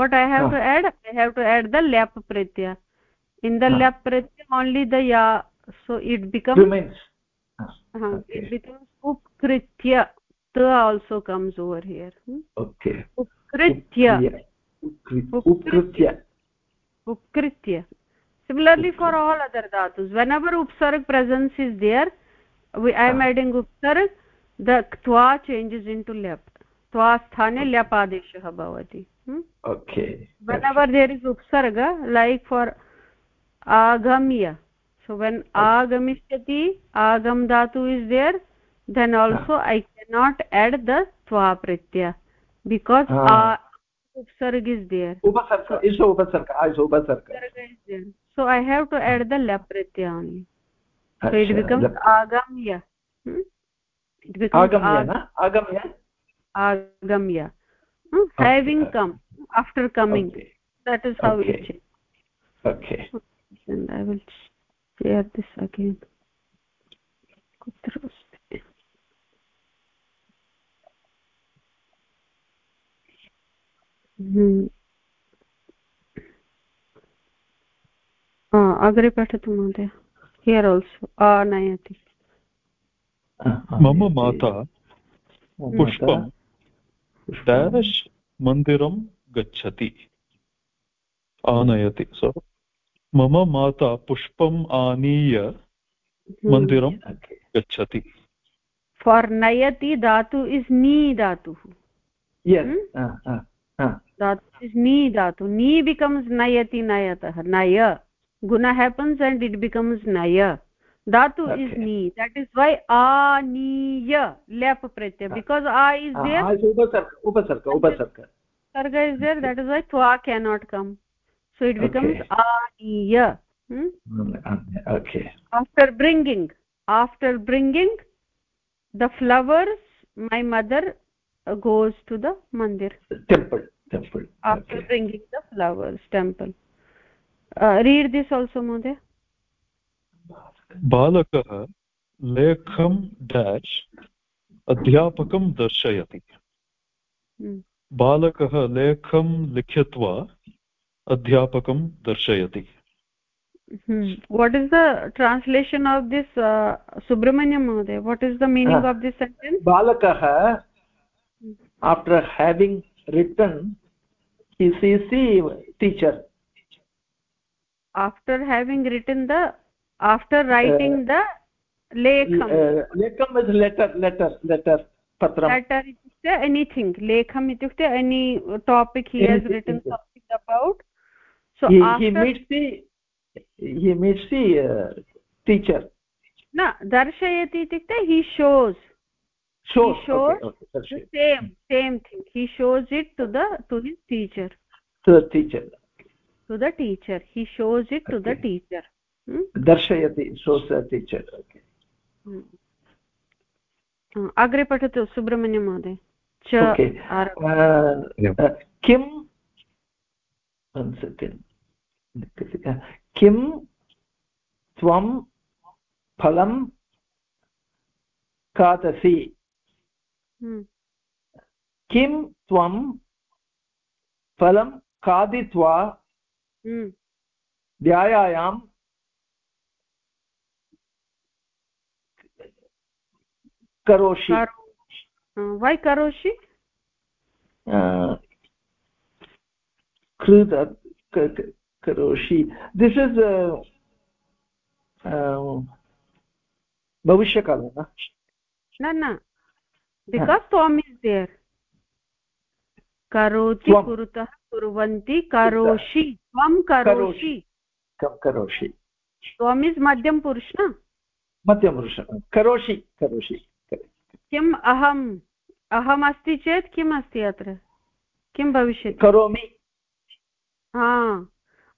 what i have huh. to add i have to add the lap pratyaya in the huh. lap pratyaya only the ya so it becomes remains uh, okay. it becomes upkritya ta also comes over here hmm? okay upkritya upkritya upkritya similarly for all other dhatus whenever upsarg presence is there we i am adding upsarg the twa changes into lap twa sthane lap adeshah bhavati hmm? okay whenever there is upsarga like for agamya so when agamishyati agam dhatu is there then also i cannot add the twa pratyaya because ah. upsarg is there upasarga is upasarga is upasarga is there so i have to add the lap pratyaya only so it becomes agamya hmm? it becomes agamya na agamya agamya hmm? okay. having come after coming okay. that is how okay. it is okay and i will share this again kutra asti अग्रे पठतु महोदय हियर् आल्सो आनयति मम माता पुष्पं डेश् मन्दिरं गच्छति। आनयति सो मम माता पुष्पम् आनीय मन्दिरं गच्छति। फार् नयति धातु इस् नी धातुः। धातु इस् नी धातु। नी बिकम्स् नयति नयतः नय। Guna happens and it becomes naya. Dhatu okay. is ni. That is why aniya lap pratyaya. Ah. Because a is ah, there. a is upasarga upasarga upasarga sarga is there. That is why twa cannot come. So it becomes okay. aniya hmm? Mm, okay. After bringing after bringing the flowers my mother uh, goes to the mandir. Temple temple. After okay. bringing the flowers temple read this also महोदय। बालकः लेखं डेश् अध्यापकं दर्शयति। बालकः लेखं लिखित्वा अध्यापकं दर्शयति। What is the translation of this Subrahmanyam महोदय? What is the meaning of this sentence बालकः after having written teacher after having written the after writing uh, the lekham. uh, lekham is letter letter letter patram. Letter anything. Lekham itukte any topic he has written something about. So he, after, he meets the he meets the uh, teacher. na darshayati itukte he shows. Shows. He shows okay, okay, same same thing. He shows it to the to his teacher. To the teacher to the teacher he shows it okay. to the teacher hmm? darshayati shows the teacher okay अग्रे पठतु सुब्रह्मण्यं महोदय च किं किं त्वं फलं खादसि किं त्वं फलं खादित्वा व्यायायां करोषि। वै करोषि। कृत करोषि। दिस् इस् भविष्यकाले न? न बिकास् त्वम् इस् देयर् करोति कुरुतः कुर्वन्ति करोषि त्वं करोषि। करोषि त्वम् इस् मध्यम पुरुष? न मध्यमपुरुष करोषि करोषि किम् अहम् अहम् अस्ति चेत् किम् अस्ति अत्र? किं भविष्यति? करोमि। हा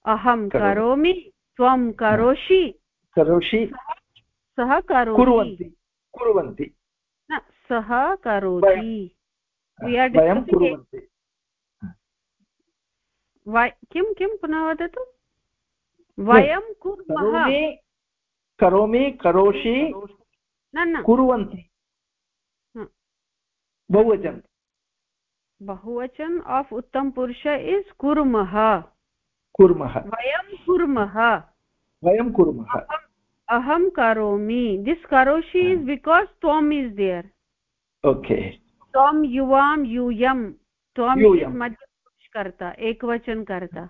अहं करोमि। त्वं करोषि। करोषि। सः करोति। कुर्वन्ति न सः करोति। वयं कुर्वन्ति। किं किं पुनः वदतु? वयं कुर्मः। करोमि करोषि न न। कुर्वन्ति। बहुवचन। बहुवचन आफ् उत्तम पुरुष इस् कुर्मः। कुर्मः। वयं कुर्मः। वयं कुर्मः। अहं करोमि। दिस् करोषि इस् बिकास् त्वम् इस् देयर् ओके। त्वं युवां यूयं। त्वं मध्ये karta ekvachan karta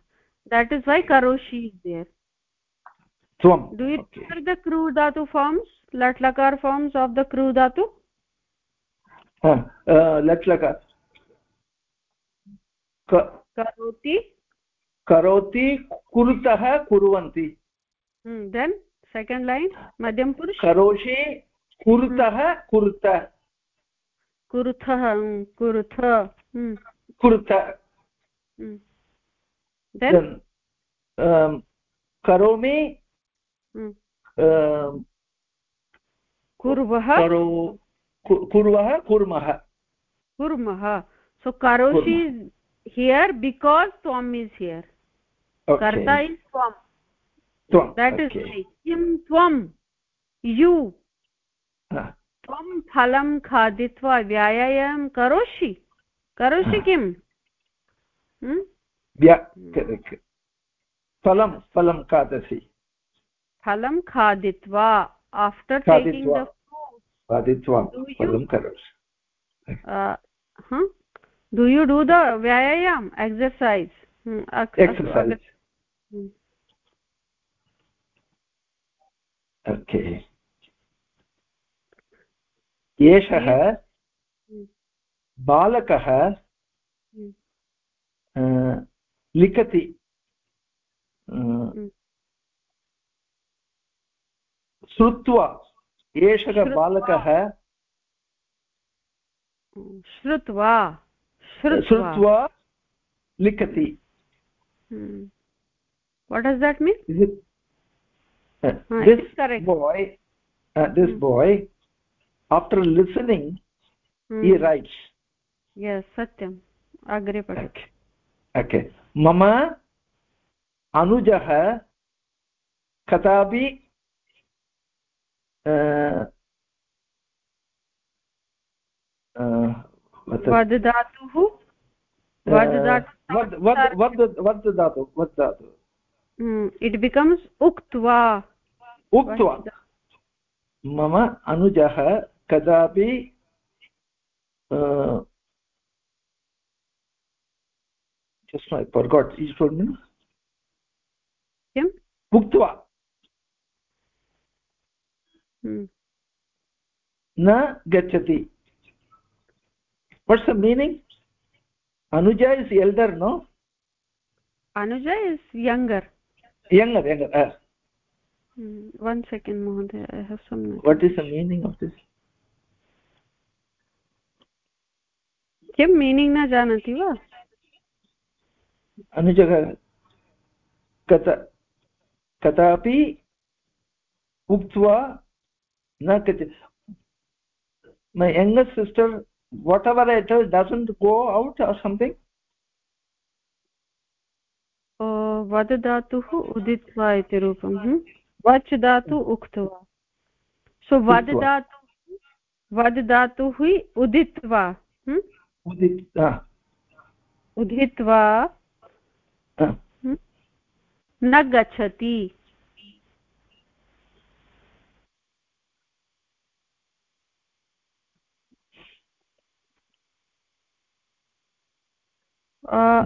that is why karoshi is there tvam do you okay. remember the kru dhatu forms lat lakar forms of the kru dhatu ha uh, lat lakar karoti karoti kurtah kurvanti hmm then second line madhyam purush karoshi kurtah kurta kurthah kurtha hmm kurta then um, करोमि कुर्वः कुर्वः कुर्मः कुर्मः so karoshi is here because tvam is here okay. karta is tvam tvam that okay. is right kim tvam you त्वं फलं खादित्वा व्यायामं करोषि करोषि किम् फलं फलं खादसि फलं खादित्वा आफ्टर् खादित्वा फलं करोसि डु यु डु द व्यायाम एक्सर्सैस् ओके एषः बालकः लिखति। श्रुत्वा एषः बालकः। श्रुत्वा। श्रुत्वा लिखति। What does that mean this by this by after listening सत्यम् अग्रे पठ ओके मम अनुजः कदापि वदधातुः? वदधातु वदधातु इट् बिकम्स् उक्त्वा। उक्त्वा। मम अनुजः कदापि just i forgot you told me किम् उक्त्वा न गच्छति what's the meaning anuja is elder no anuja is younger younger younger uh. hmm. one second mohoday i have some what is the meaning of this किं मीनिङ्ग् न जानाति वा अनुजः कथ कदापि उक्त्वा न कथ। My younger sister whatever i tell doesn't go out or something? वद् धातुः उदित्वा इति रूपं वच् धातु उक्त्वा। सो वद् धातु वद् धातुः उदित्वा। उदित्वा न गच्छति uh,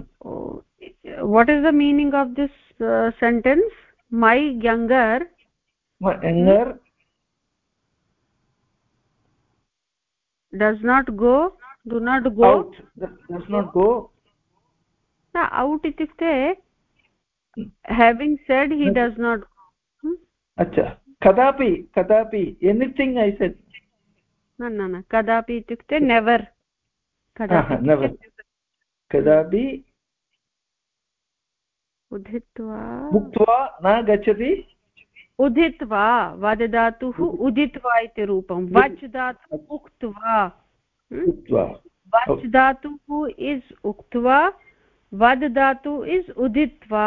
what is the meaning of this uh, sentence my younger my younger does not go do not go out does not go हम्म। न औट् इत्युक्ते having said he does not अच्छा कदापि कदापि एनिथिङ्ग् ऐ सेड् न न न कदापि इत्युक्ते नेवर् कदापि न गच्छति। उदित्वा वद् धातुः उदित्वा इति रूपं। वज् धातु उक्त्वा। वज् धातुः इस् उक्त्वा। वद् धातु इस् उदित्वा।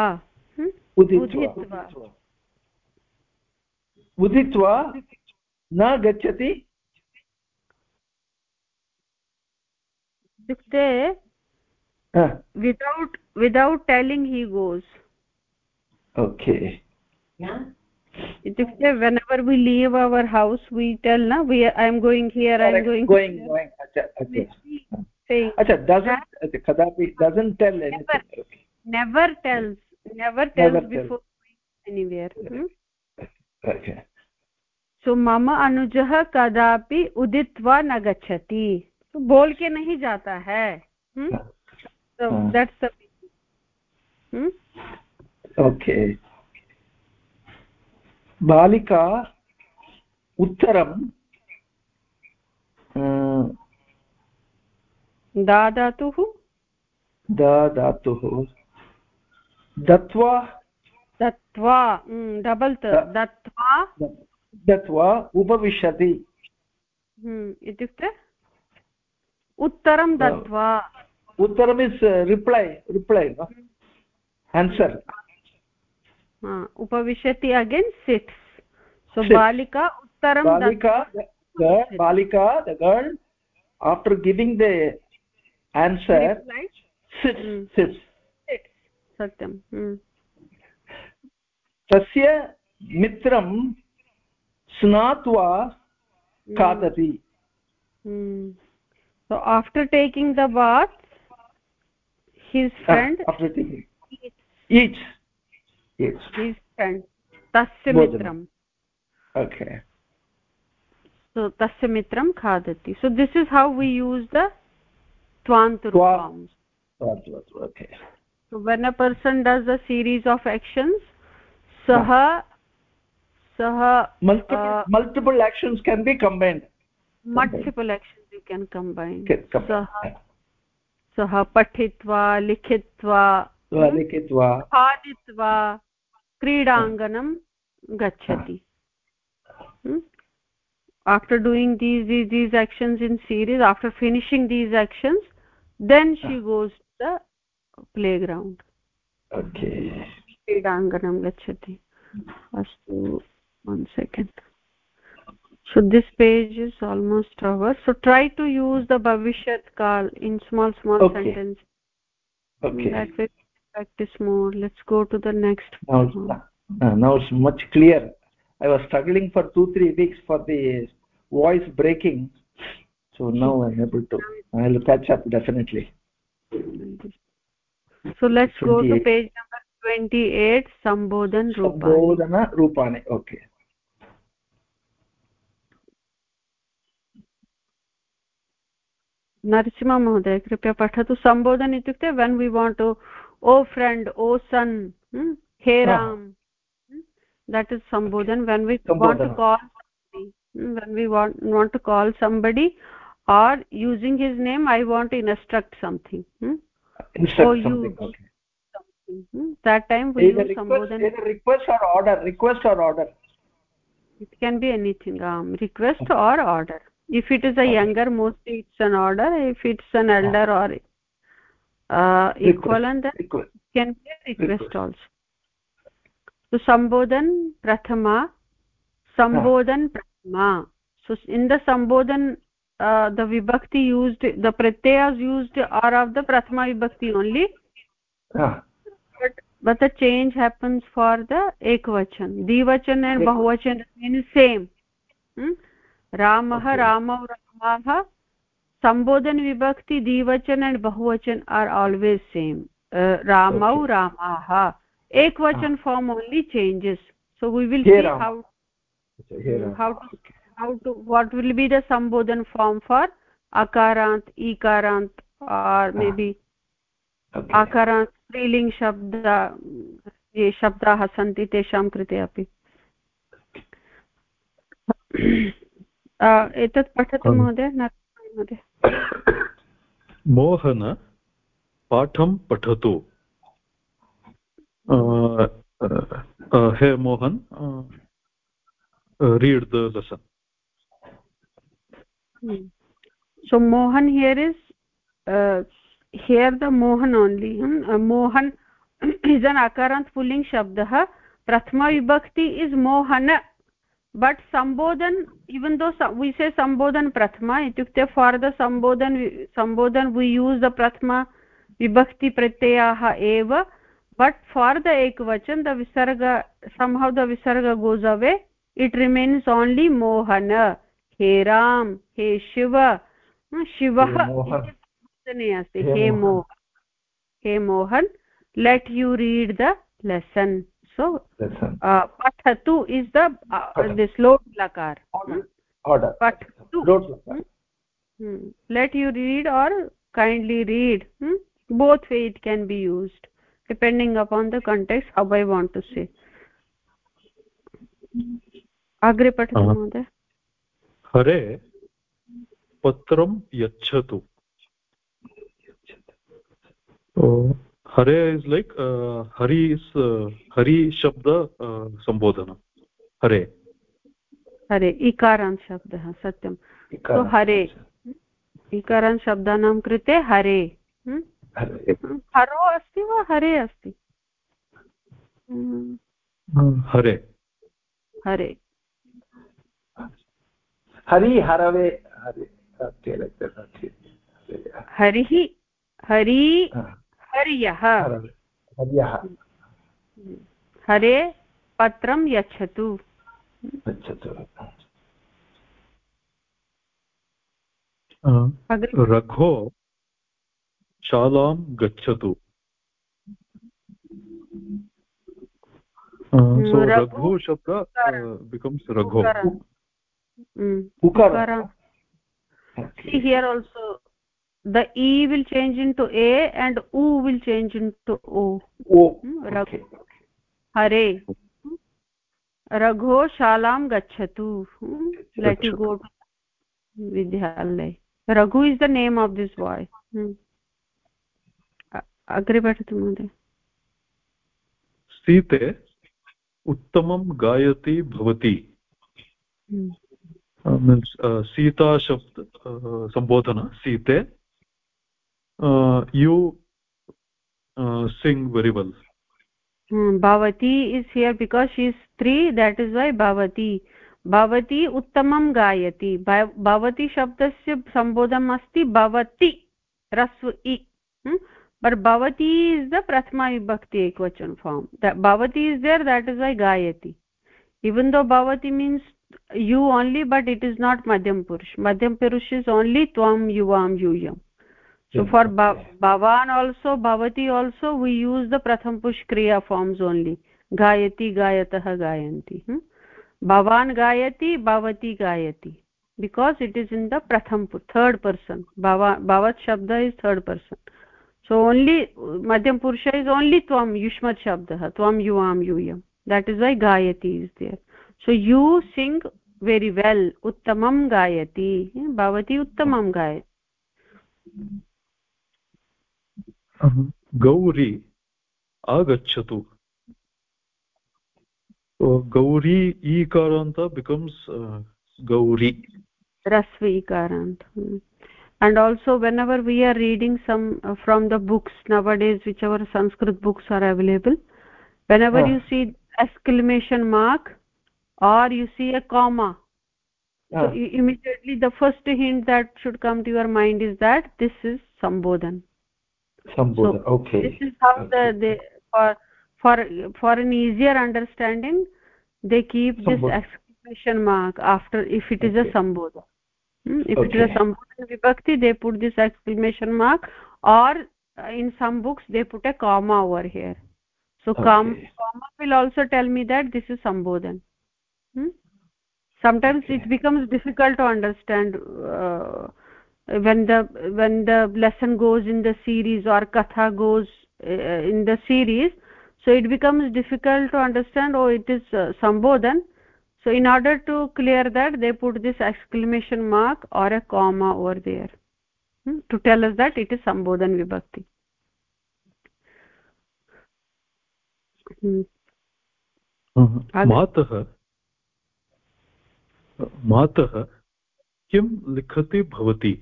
उदित्वा न गच्छति। इत्युक्ते without without telling he goes okay इत्युक्ते whenever we leave our house we tell न we I am going here I am going अच्छा डजंट कदापि सो hmm? मम अनुजः कदापि उदित्वा न गति तो बोल के नहीं जाता है hmm? हाँ। हाँ। hmm? बालिका उत्तरं दातुः दातुः दत्वा दत्वा डबल् दत्वा दत्वा उपविशति। इत्युक्ते? उत्तरं दत्वा उत्तरम् इस् रिप्लै रिप्लै आन्सर् उपविशति अगेन् सिट्स् सो बालिका उत्तरं बालिका बालिका the girl after giving the answer reply? sits mm. sits sits satyam mm. तस्य मित्रं स्नात्वा खादति so after taking the bath his ah, friend uh, after taking each each his friend tasya mitram okay so tasya mitram khadati so this is how we use the twant forms okay so when a person does a series of actions saha saha multiple uh, multiple actions can be combined multiple actions you can combine saha सः पठित्वा लिखित्वा लिखित्वा खादित्वा क्रीडाङ्गनं गच्छति after doing these, these these actions in series after finishing these actions then she goes to the playground okay क्रीडाङ्गनं गच्छति अस्तु one second so this page is almost over so try to use the bhavishyat kal in small small okay. sentence okay that way practice more let's go to the next now, uh, now it's much clear i was struggling for 2 3 weeks for the voice breaking So now i'm able to i'll catch up definitely so let's 28. go to page number 28 sambodhan rupani sambodhana rupani okay Narasimha महोदय कृपया पठतु सम्बोधन इत्युक्ते when we want to O friend O son hey Ram that is sambodhan when we Sambodhana. want to call somebody when we want want to call somebody or using his name i want to instruct something hmm? instruct oh, something okay. hmm? that time we use request, sambodhan either request or order request or order it can be anything um, request or order if it is a younger mostly it's an order if it's an elder or uh, equivalent then request. it can be a request, Request. also so sambodhan prathama sambodhan prathama so in the sambodhan uh, the vibhakti used the pratyayas used are of the prathama vibhakti only Ah, but but the change happens for the ekvachan dvachan and bahuvachan remain same hmm? ramah Okay. ramau ramah sambodhan vibhakti dvachan and bahuvachan are always same uh, ramau Okay. ramah ekvachan ah. form only changes so we will Here see Rama. how Hmm, how to how to what will be the sambodhan form for akarant ikarant or maybe okay. आकारात् स्त्रीलिङ्ग् शब्द ये शब्दाः सन्ति तेषां कृते अपि एतत् पठतु महोदय महोदय मोहन पाठं पठतु हे Mohan read the lesson so mohan here is uh, here the mohan only hmm? uh, mohan is an akarant pulling shabdah prathama vibhakti is mohana but sambodhan even though we say sambodhan prathama itukte for the sambodhan sambodhan we use the prathama vibhakti pratyayah eva but for the ekvachan the visarga somehow the visarga goes away it remains only mohana हे राम हे शिव शिवः हे वचने अस्ति हे हे। मोहन हे Mohan let you read the lesson so Listen. पठतु इस् द Patha. दिस् लोट् लकार order order पठतु Don't look back. let you read or kindly read hmm? both way it can be used depending upon the context how i want to say अग्रे पठतु आम्। हरे पत्रं यच्छतु। hare is like uh, hari is uh, hari shabda uh, sambodhana hare हरे इकारान् शब्दः सत्यं तो. हरे। इकारान् शब्दानां कृते हरे। हम्म? Hare. हरो अस्ति वा हरे अस्ति? हम्म, हरे। हरे। हरिहरवे हरिः हरि हर्यः। हर्यः। हरे पत्रं यच्छतु। रघो शालां गच्छतु। रघु शब्द बिकम्स् रघो। Ukara. उकार- see here also the e will change into a and u will change into o Oh, Hmm, Raghu. okay. हरे रघो शालां गच्छतु लेट् यु। गो टु विद्यालय Raghu is the name of this by अग्रे पठतु महोदय सीते उत्तमं गायति भवति मीन्स् सीता शब्द सम्बोधन सीते यु सिङ्ग् वेरि वेल् भवती is here because she is three that is why भवती। भवती उत्तमं गायति। भवती शब्दस्य सम्बोधनम् अस्ति भवति रस्व इ। बट् भवती इस् द प्रथमा विभक्ति एकवचन फार्म् भवती is there that is why गायति। इवन् दो भवती means you only but it is not madhyam purush madhyam purush is only tvam yuvam yuyam so for bha- bhavan also bhavati also we use the pratham push kriya forms only gayati gayatah gayanti hmm? bhavan gayati bhavati gayati because it is in the pratham third person bhava bhavat shabda is third person so only madhyam purusha is only tvam yushmat shabdah tvam yuvam yuyam that is why gayati is there so you sing very well uttamam gayati bhavati uttamam gayati Gauri gauri ikaranta becomes uh, gauri rasvi ikarant hmm. and also whenever we are reading some uh, from the books nowadays whichever sanskrit books are available whenever oh. you see exclamation mark or you see a comma so immediately the first hint that should come to your mind is that this is sambodhan sambodhan so okay this is how okay. the they for for for an easier understanding they keep sambodhan. this exclamation mark after if it is okay. a sambodhan hmm? if okay. it is a sambodhan vibhakti they put this exclamation mark or uh, in some books they put a comma over here so okay. comma will also tell me that this is sambodhan hmm? sometimes okay. it becomes difficult to understand uh, when the when the lesson goes in the series or katha goes uh, in the series so it becomes difficult to understand oh it is uh, sambodhan. So in order to clear that they put this exclamation mark or a comma over there. Hmm, to tell us that it is sambodhan vibhakti. मातः मातः किं लिखति भवती?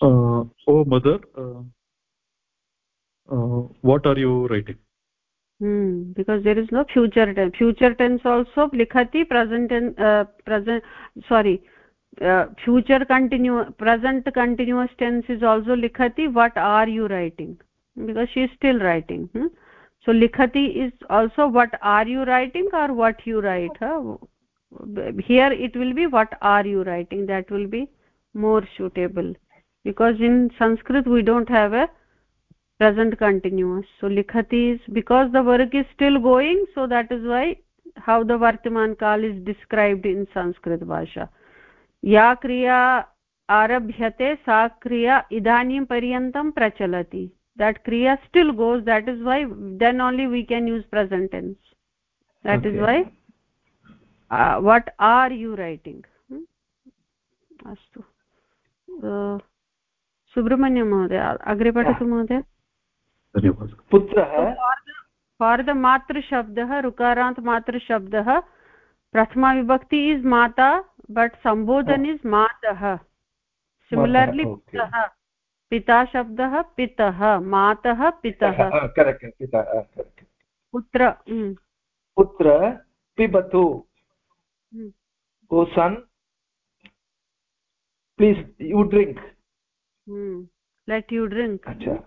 Uh, O mother what are you writing because there is no future tense future tense also लिखति present present sorry future continue present continuous tense is also लिखति what are you writing because she is still writing so लिखति is also what are you writing are what you write here it will be what are you writing that will be more suitable. Because in sanskrit we don't have a present continuous. So likhati is because the work is still going so that is why how the vartaman kal is described in sanskrit bhasha. Ya kriya arabhyate sa kriya idanim paryantam prachalati. That kriya still goes that is why then only we can use present tense. That okay. is why uh, what are you writing? अस्तु। सुब्रह्मण्यं महोदय अग्रे पठतु महोदय। पुत्रः? फार् द मातृशब्दः ऋकारान्त् मातृशब्दः प्रथमाविभक्ति इस् माता बट् सम्बोधन इस् मातः। सिमिलर्लि पितः। पिता शब्दः पितः। मातः पितः। पुत्र पुत्र पिबतु। oh son. Please you drink. Hmm. Let you drink. Acha.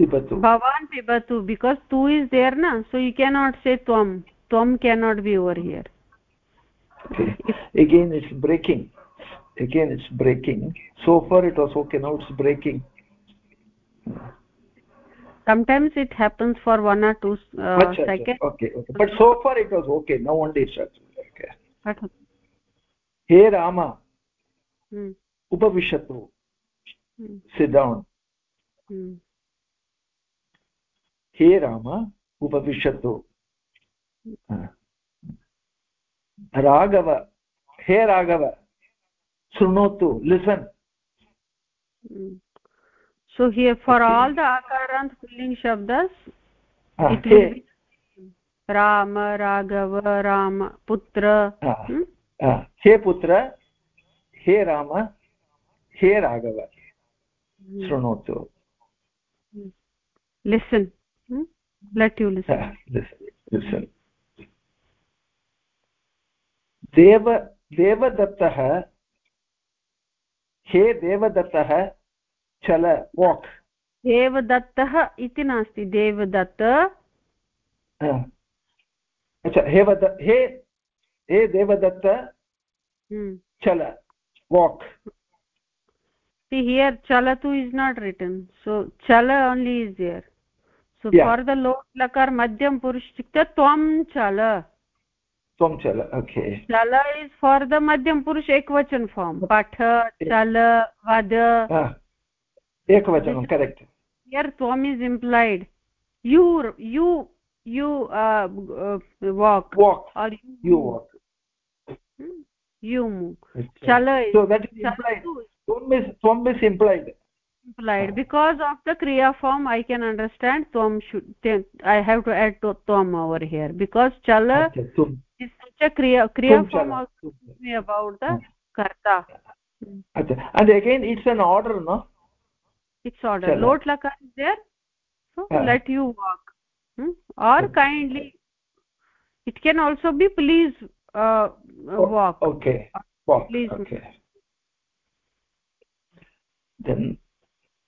Pibatu. Bhavan pibatu because tu is there na so you cannot say tvam. Tvam cannot be over here. Okay. again it's breaking. Again it's breaking. So far it was okay. Now it's breaking. Sometimes it happens for one or two uh, achha, seconds okay okay but so far it was okay now only it's okay hey rama hmm. upavishatu hmm. sit down hmm. हे राम उपविशतु राघव हे राघव शृणोतु listen so here for okay. all the akarant pulling shabdas ah, it will be ram raghav ram putra ah, hmm? ah, he putra he rama he raghav shrunotu listen hmm? let you listen listen, listen. देव देवदत्तः हे देवदत्तः चल वाक् देवदत्तः इति नास्ति देवदत्त अच्छा हे हे हे देवदत्त चल वाक् see here chalatu is not written so chala only is there so yeah. for the lot lakar madhyam purush tikta tvam chala tvam chala okay chala is for the madhyam purush ekvachan form patha chala vad ekvachanam correct. here tvam is implied. You you you uh, uh, walk. Walk. Or you, you walk. Hmm? you move. Chala so that is implied. tvam is tvam is implied. implied. Because of the kriya form i can understand tvam should i have to add to tvam over here. Because chala Achha, is such a kriya kriya tum form chala. also me about the karta. Achha. and again it's an order no it's order Chala. lot lakar is there so Ah. let you walk hmm? or Okay. kindly it can also be please uh, Oh, walk okay walk Please. okay then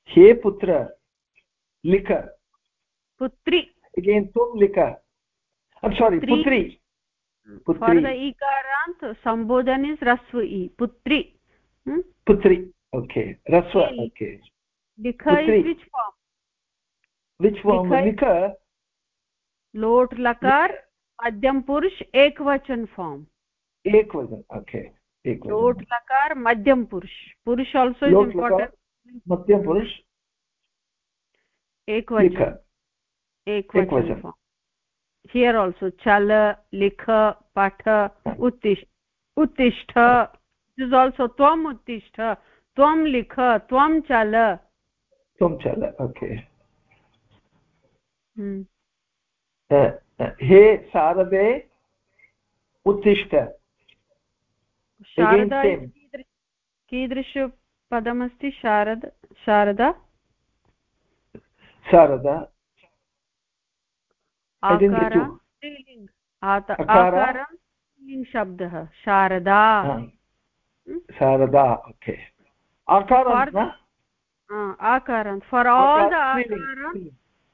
he putra lika putri again tum lika i'm sorry Putri. putri for the ikarant sambodhan is rasva i putri hmm? putri okay raswa Okay. Is which form which form Lika- lika lot lakar madhyam purush ekvachan form ek vajan okay ek lot vajan lakar madhyam purush purush also is Lot lakar. important madhyam purush ekvachan lika ekvachan Ekvachan. form here also chala likha patha hmm. Uh, uh, हे शारदे उत्तिष्ठ कीदृशपदमस्ति शारद शारदा शारदा शब्दः शारदा शारदा ओके आकारं न आकारान्त् फार् आल् द आकार- आकारान्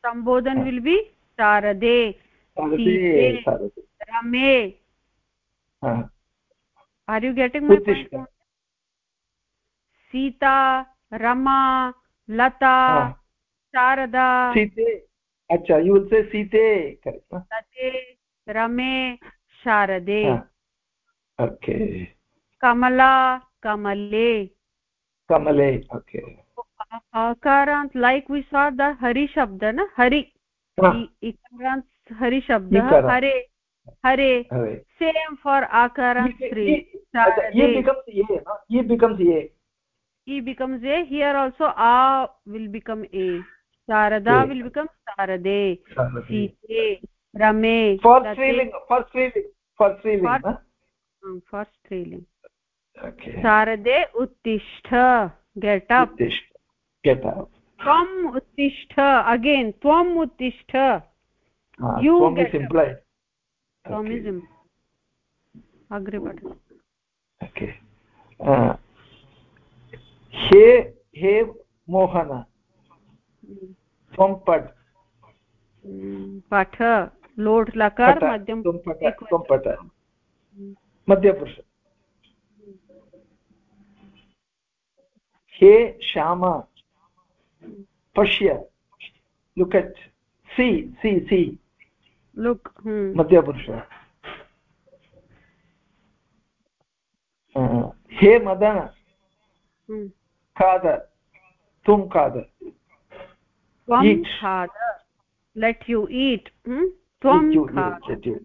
सम्बोधन विल् बि शारदे शारदे सीते. शारदे रमे हा. आर् यु गेटिङ्ग् मै उत्तिष्ठ. पायिण्ट् सीता रमा लता हा. शारदा सीते अच्छा यू विल से सीते correct लते अकारान्त् like we saw the Hari न हरि इकारान्त् हरि हरे हरे सेम् फार् आकारान्त् बिकम्स् ए हियर् आल्सो आ will become A Sharada will become शारदे सीते रमे फार् स्त्रीलिङ्ग् शारदे उत्तिष्ठ गेट् अप् उच्यत त्वम् उत्तिष्ठ अगेन् त्वम् उत्तिष्ठ हे हे मोहन त्वं पठ पठ लोट् लकार त्वं मध्यपुरुष हे Shyam pashya look at see see see look hmm. madhya purusha uh, uh-huh. he madana hmm. Kada. tum kada. tvam eat. let you eat hmm? tvam kada.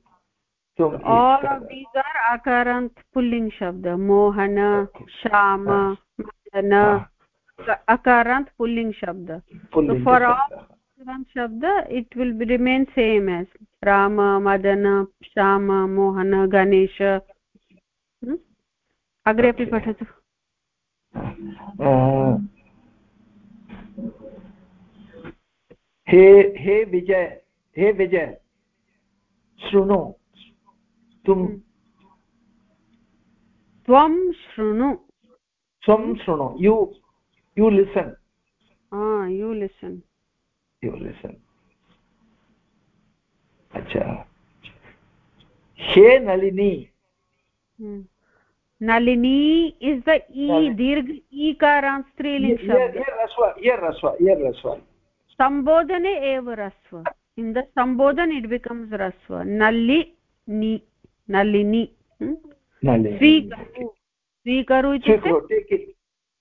all of these are akarant pulling shabd. mohana okay. shama uh-huh. madana. Uh-huh. Shabd पुल्लिङ्ग शब्दः. shabd it will be remain same as rama madana shama mohana ganesh hmm? अग्रे अपि. पठतु Uh, हे हे विजय हे विजय शृणु तुम Hmm. त्वं शृणु स्वं शृणु you you listen ah you listen you listen अच्छा हे Nalini hmm. nalini is the e Nalini. dirgh ikarant striling shabd ये रस्व ये रस्व ये रस्व sambodhane eva rasva in the sambodhan it becomes rasva nalli ni nalini hmm? Nalini स्वीकरु स्वीकरु इत्युक्ते स्वीकुरु टेक् इट्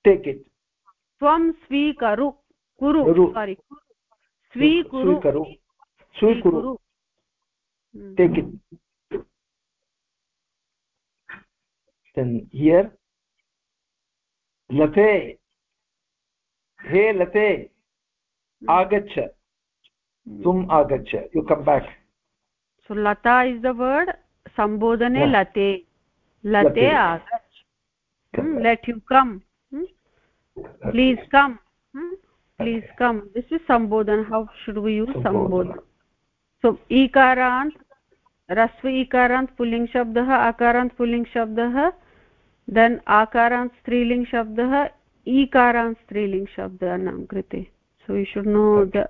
टेक् इट् त्वं स्वीकरु कुरु. सारि स्वीकुरु स्वीकुरु स्वीकुरु Hmm. take it then here late हे लते आगच्छ तुम आगच्छ you come back so lata is the word sambodhane yeah. late late, late. agach hmm, let you come hmm? Please come hmm? please come this is sambodhan how should we use sambodhan so ikarant rasva ikarant pulling shabdah akarant pulling shabdah then akarant striling shabdah ikarant striling shabdanam krite so you should know the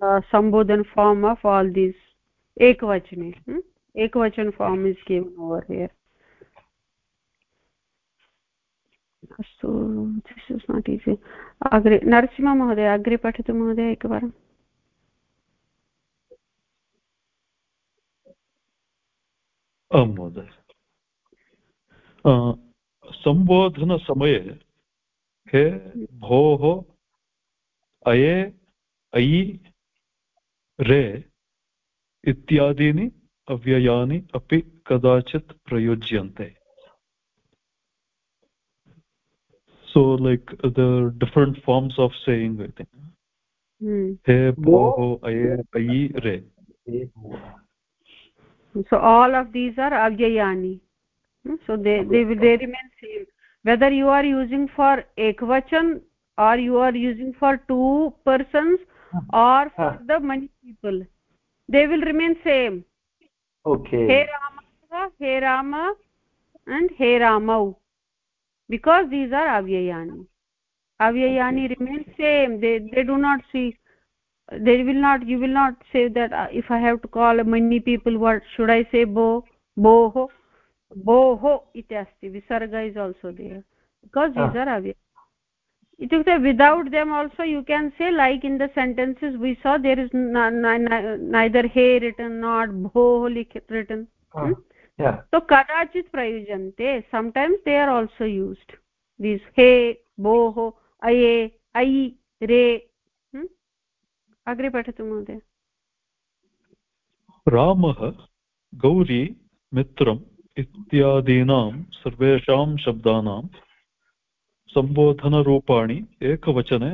uh, sambodhan form of all these ekvachane hmm? ekvachan form is given over here अस्तु दिस् इस् नाट् ईसि अग्रे नरसिंहमहोदय अग्रे पठतु महोदय एकवारम्। आं महोदय। सम्बोधनसमये हे भोः, अये, अयि, रे इत्यादीनि अव्ययानि अपि कदाचित् प्रयुज्यन्ते। So like the different forms of saying i think. Hmm. he bho aye ayi re. So all of these are avyayani hmm? so they they will they remain same. Whether you are using for ekvachan or you are using for two persons or for the many people they will remain same. Okay. He rama he rama and he ramau because these are avyayani. Avyayani remain same. They they do not see they will not you will not say that uh, if i have to call many people what should i say? Bo boho boho iti asti visarga is also there. Because these ah. are avyayani. Itukte without them also you can say like in the sentences we saw there is neither he written nor bho written. Ah. hmm? So kadachit prayujante sometimes they are also used. These he boh aye ai re अग्रे पठतु महोदय रामः गौरी मित्रम् इत्यादीनां सर्वेषां शब्दानां सम्बोधनरूपाणि एकवचने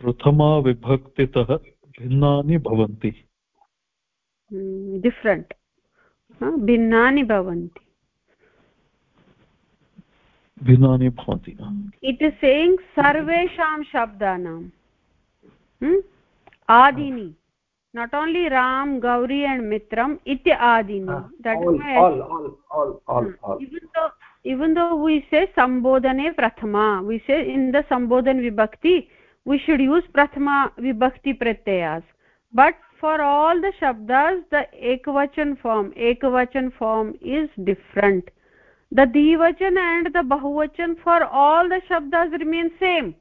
प्रथमाविभक्तितः भिन्नानि भवन्ति डिफ्रेण्ट् भिन्नानि भवन्ति। भिन्नानि भवन्ति इट् इस् सेयिङ्ग् सर्वेषां शब्दानां। हम्म? आदिनि। Not only Ram Gauri and मित्रम् इति आदिनि। इवन् दो विषे सम्बोधने प्रथमा विषे इन् द सम्बोधन विभक्ति वी शुड् यूस् प्रथमा विभक्ति प्रत्ययास्। But for all the shabdas the ekvachan form. Ekvachan form is different. The dvachan and the bahuvachan for all the shabdas remain same.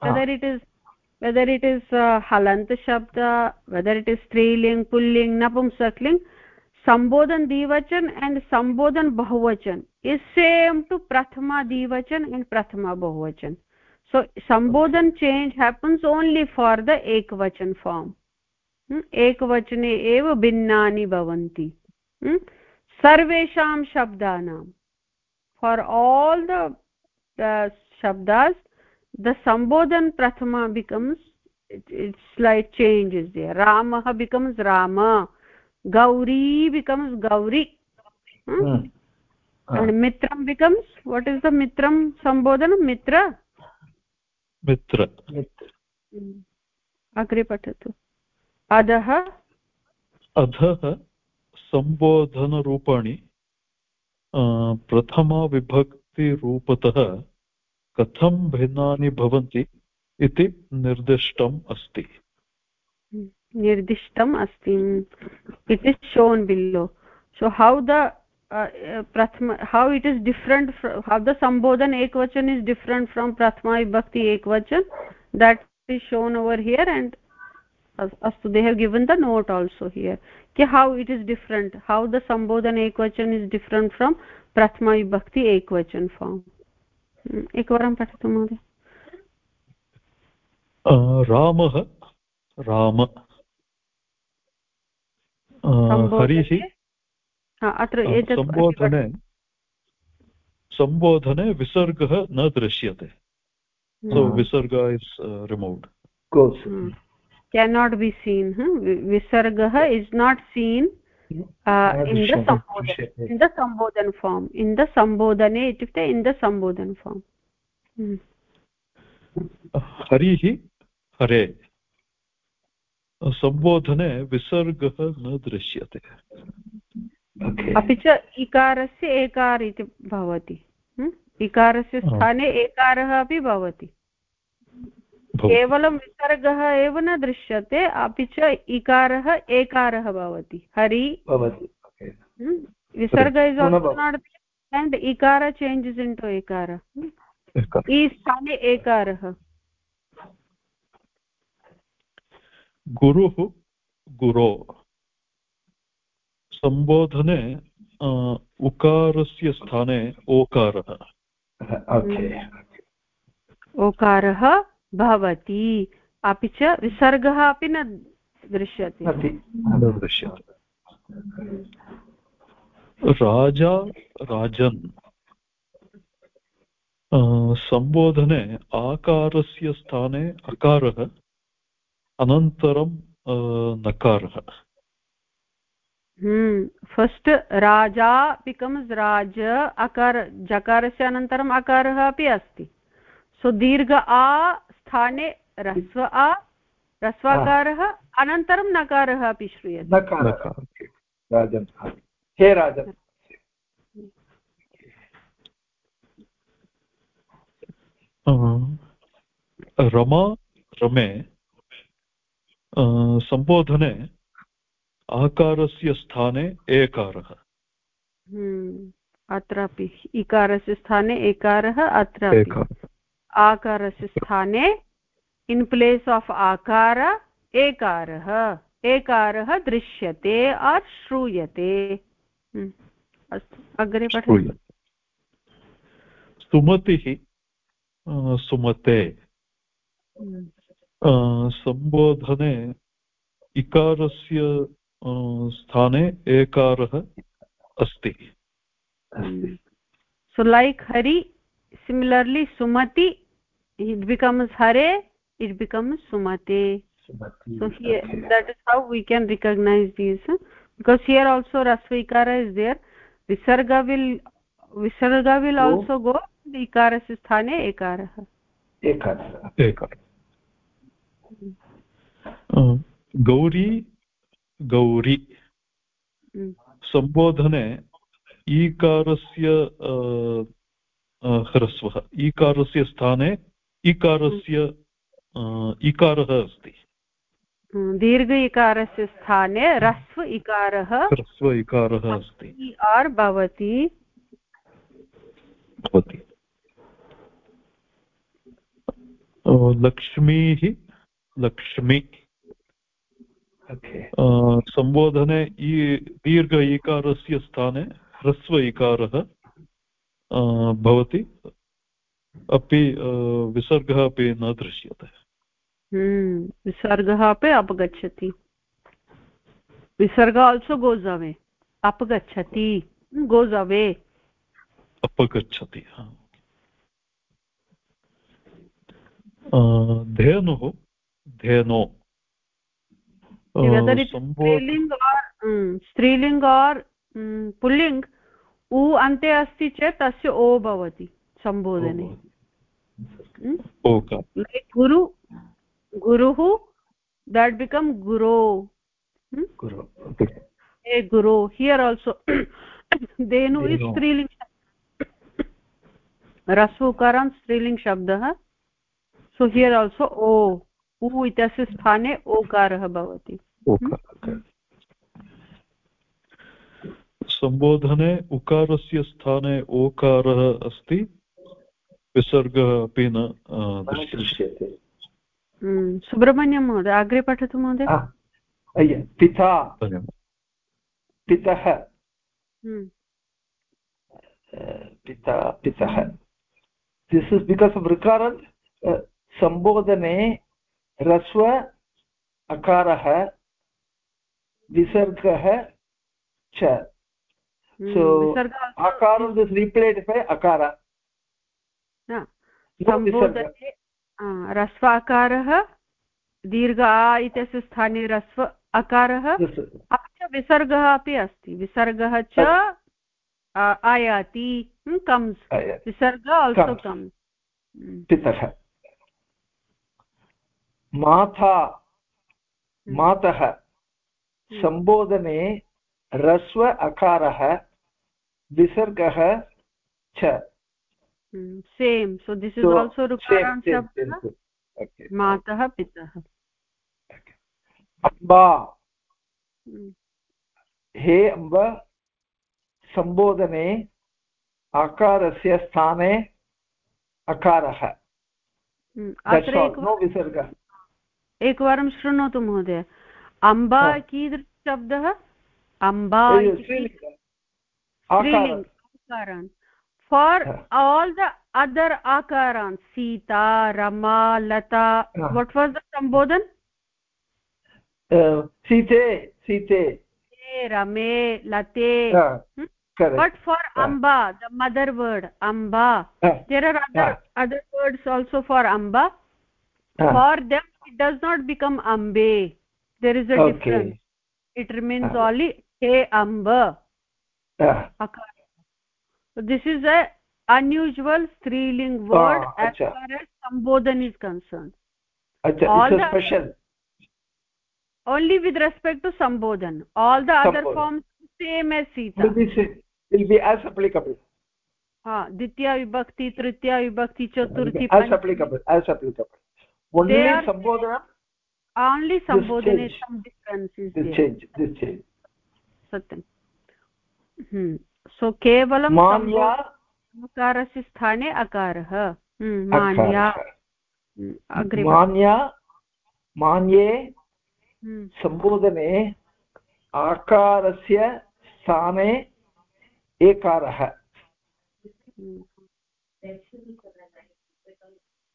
Whether it is whether it is uh, halant shabda whether it is striling pulling napumsakling sambodhan dvachan and sambodhan bahuvachan is same to prathama dvachan and prathama bahuvachan so sambodhan change happens only for the ekvachan form ekvachane eva भिन्नानि भवन्ति सर्वेषां शब्दानां for all the, the shabdas the sambodhan prathama becomes it, it's slight change is there ramah becomes rama gauri becomes gauri hmm? Hmm. and mitram becomes what is the mitram sambodhanam mitra मित्र। अग्रे पठतु। अधः? अधः सम्बोधनरूपाणि प्रथमाविभक्तिरूपतः कथं भिन्नानि भवन्ति इति निर्दिष्टम् अस्ति। निर्दिष्टम् अस्ति। It is shown below. So how the प्रथम how it is different how the सम्बोधन एकवचन इस् डिफ्रेण्ट् फ्रोम् प्रथमा विभक्ति एकवचन that is shown over here and अस्तु they have given the note also here कि how it is different how the सम्बोधन एकवचन इस् डिफ्रेण्ट् फ्रोम् प्रथमा विभक्ति एकवचन फार्म् एकवारं पठतु महोदय रामः राम हरिः अत्र सम्बोधने सम्बोधने विसर्गः न दृश्यते. So visarga is remote cannot be seen विसर्गः is not seen in the सम्बोधन फार्म् इन् द सम्बोधने इत्युक्ते इन् द सम्बोधन फार्म् हरिः हरे। सम्बोधने विसर्गः न दृश्यते। अपि च इकारस्य एकार इति भवति इकारस्य स्थाने एकारः अपि भवति। केवलं विसर्गः एव न दृश्यते अपि च इकारः एकारः भवति। Hari. Visarga is and ikara changes in to ekara. ई स्थाने एकारः। गुरुः गुरो। सम्बोधने उकारस्य स्थाने ओकारः। ओकारः भवति। अपि च विसर्गः अपि न दृश्यते। राजा राजन् सम्बोधने आकारस्य स्थाने अकारः अनन्तरं नकारः। फस्ट् हम्म, राजा बिकम्स् राज अकार जकारस्य अनन्तरम् अकारः अपि अस्ति। सो दीर्घ आ स्थाने ह्रस्व आ ह्रस्वाकारः अनन्तरं नकारः अपि श्रूयते। हे राजन् रमा रमे सम्बोधने आकारस्य स्थाने एकारः। हम्म, अत्रापि इकारस्य स्थाने एकारः अत्र आकारस्य स्थाने इन् प्लेस् आफ् आकार एकारः। एकारः दृश्यते आर् श्रूयते। हम्म, अस्तु अग्रे पठतु सुमतिः सुमते। हम्म। सम्बोधने इकारस्य स्थाने एकारः अस्ति। So like Hari similarly Sumati it becomes Hare it becomes सुमते so that is how we can recognise these because here also hrasva is there visarga will visarga will also go इकारस्य स्थाने एकारः गौरी गौरी। सम्बोधने ईकारस्य ह्रस्वः। ईकारस्य स्थाने इकारस्य इकारः अस्ति। दीर्घ इकारस्य स्थाने ह्रस्व इकारः ह्रस्व इकारः अस्ति। आर् भवति। भवति। लक्ष्मीः लक्ष्मी। सम्बोधने दीर्घ इकारस्य स्थाने ह्रस्व इकारः भवति अपि विसर्गः अपि न दृश्यते विसर्गः अपि अपगच्छति विसर्ग आल्सो गोस् अवे अपगच्छति गोस् अवे अपगच्छति धेनुः धेनो see whether it's स्त्रीलिङ्ग् आर् स्त्रीलिङ्ग् आर् पुल्लिङ्ग् उ अन्ते अस्ति चेत् तस्य ओ भवति सम्बोधने। hmm? गुरु गुरुः देट् बिकम् गुरो। hmm? ए गुरो हियर् आल्सो धेनु इस् स्त्रीलिङ्ग् रस्वकरं स्त्रीलिङ्ग् शब्दः। सो हियर् आल्सो ओ। उ इत्यस्य स्थाने ओकारः भवति। ओकारः सम्बोधने उकारस्य स्थाने ओकारः अस्ति विसर्गः अपि न दृश्यते। हम्म, सुब्रह्मण्यं महोदय अग्रे पठतु महोदय। पिता। पितः। हम्म। पिता पितः। दिस् इस् बिकास् आफ् रिकारन् सम्बोधने ह्रस्व अकारः विसर्गः च। so akaram is replaced by akara अकारः। दीर्घ आ इत्यस्य स्थाने रस्व अकारः अपि च विसर्गः अपि अस्ति। विसर्गः च आयाति कम्स् विसर्ग आल्सो कम्स् पितः माता। मातः। सम्बोधने रस्व अकारः विसर्गः च। Same so this is also मातः पितः अम्बा हे अम्ब सम्बोधने अकारस्य स्थाने अकारः एकवारं शृणोतु महोदय अम्बा कीदृश शब्दः अम्बा आकारान् for all the other आकारान् Sita Rama Lata what was the सम्बोधन् सीते सीते। रमे लते। हम्म। बट् फार् अम्बा the mother word Amba. There are other other words also for Amba. For them it does not become Ambe. There is a okay. difference. It remains uh. only he amba uh. so this is a unusual striling word uh, as far as sambodhan is concerned. Achha, all the special. Only with respect to sambodhan. All the other forms same as sita. Will be as applicable. Ha ditya vibhakti tritiya vibhakti chaturthi as applicable as applicable. Only sambodhana only sambodhane some difference is this change this change satyam hmm so kevalam manya अकारस्य स्थाने अकारः मान्या अग्रे मान्या मान्ये सम्बोधने आकारस्य स्थाने एकारः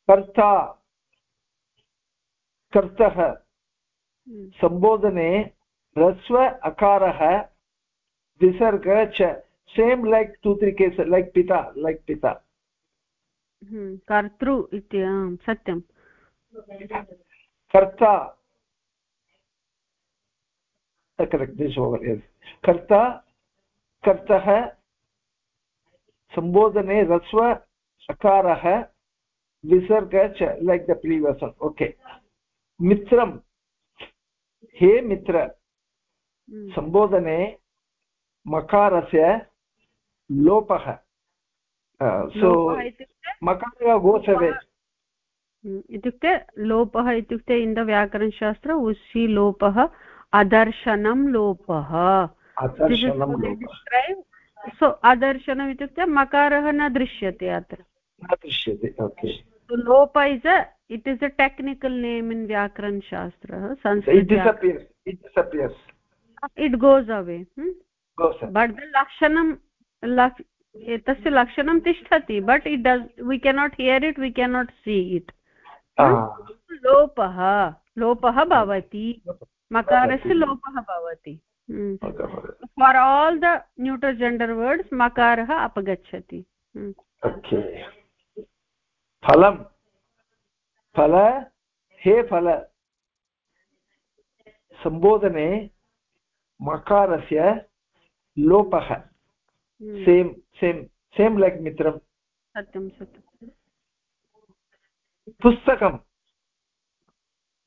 कर्ता कर्तः। सम्बोधने ह्रस्व अकारः विसर्ग च। Same like two three case like पिता लैक् पिता। कर्तृ इति सत्यं कर्ता। कर्ता कर्तः। सम्बोधने रस्व अकारः विसर्ग च लैक् द प्रीवियस् ओके मित्रं हे मित्र सम्बोधने मकारस्य लोपः। सो मकारः गोचरे। इत्युक्ते लोपः इत्युक्ते इन् द व्याकरणशास्त्र उषि लोपः अदर्शनं लोपः। सो अदर्शनम् इत्युक्ते मकारः न दृश्यते अत्र। न दृश्यते लोप is a it is a technical name in व्याकरण शास्त्र it goes away but the लक्षणं तस्य लक्षणं तिष्ठति but it does we cannot hear it we cannot see it लोपः लोपः भवति मकारस्य लोपः भवति for all the neuter gender words मकारः अपगच्छति फलं फल हे फल सम्बोधने मकारस्य लोपः। सेम् सेम् सेम् लैक् मित्रं सत्यं सत्यं। पुस्तकं।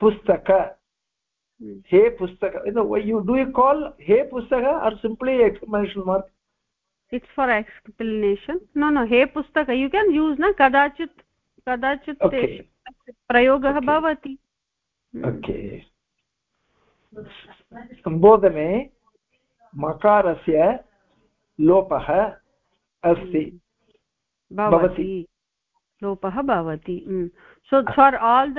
पुस्तक हे पुस्तक यु डु यु काल् हे पुस्तक are simply explanation mark it's for explanation no no हे पुस्तक यु केन् यूस् न कदाचित् कदाचित् प्रयोगः भवति। सम्बोधने मकारस्य लोपः अस्ति। भवति। लोपः भवति। So for all the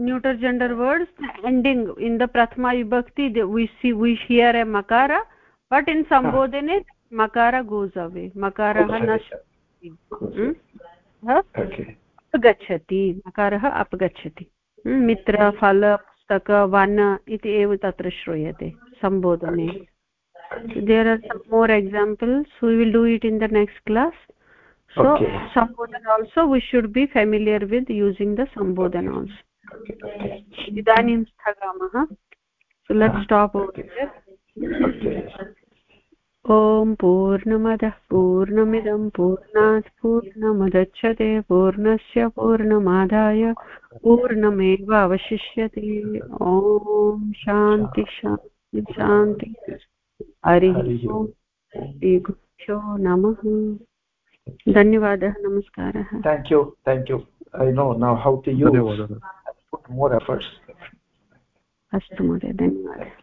neuter gender words ending in the प्रथमा विभक्ति हियर् ए मकार बट् इन् सम्बोधने मकार गोस् अवे मकारः न अपगच्छति नकारः अपगच्छति। हम्म, मित्र फल पुस्तक वन इति एव तत्र श्रूयते सम्बोधने। There are some more example so will do it in the next class so सम्बोधन also we should be familiar with using the सम्बोधन आल्सो इदानीं स्थगामः। लेट् स्टाप् ओवर् ॐ पूर्णमदः पूर्णमिदं पूर्णात् पूर्णमुदच्छते पूर्णस्य पूर्णमादाय पूर्णमेव अवशिष्यते ॐ शान्ति शान्ति शान्ति। हरिः ओम् श्रीगुभ्यो नमः। धन्यवादः नमस्कारः। Thank you thank you I know now how to use more efforts अस्तु महोदय धन्यवादः।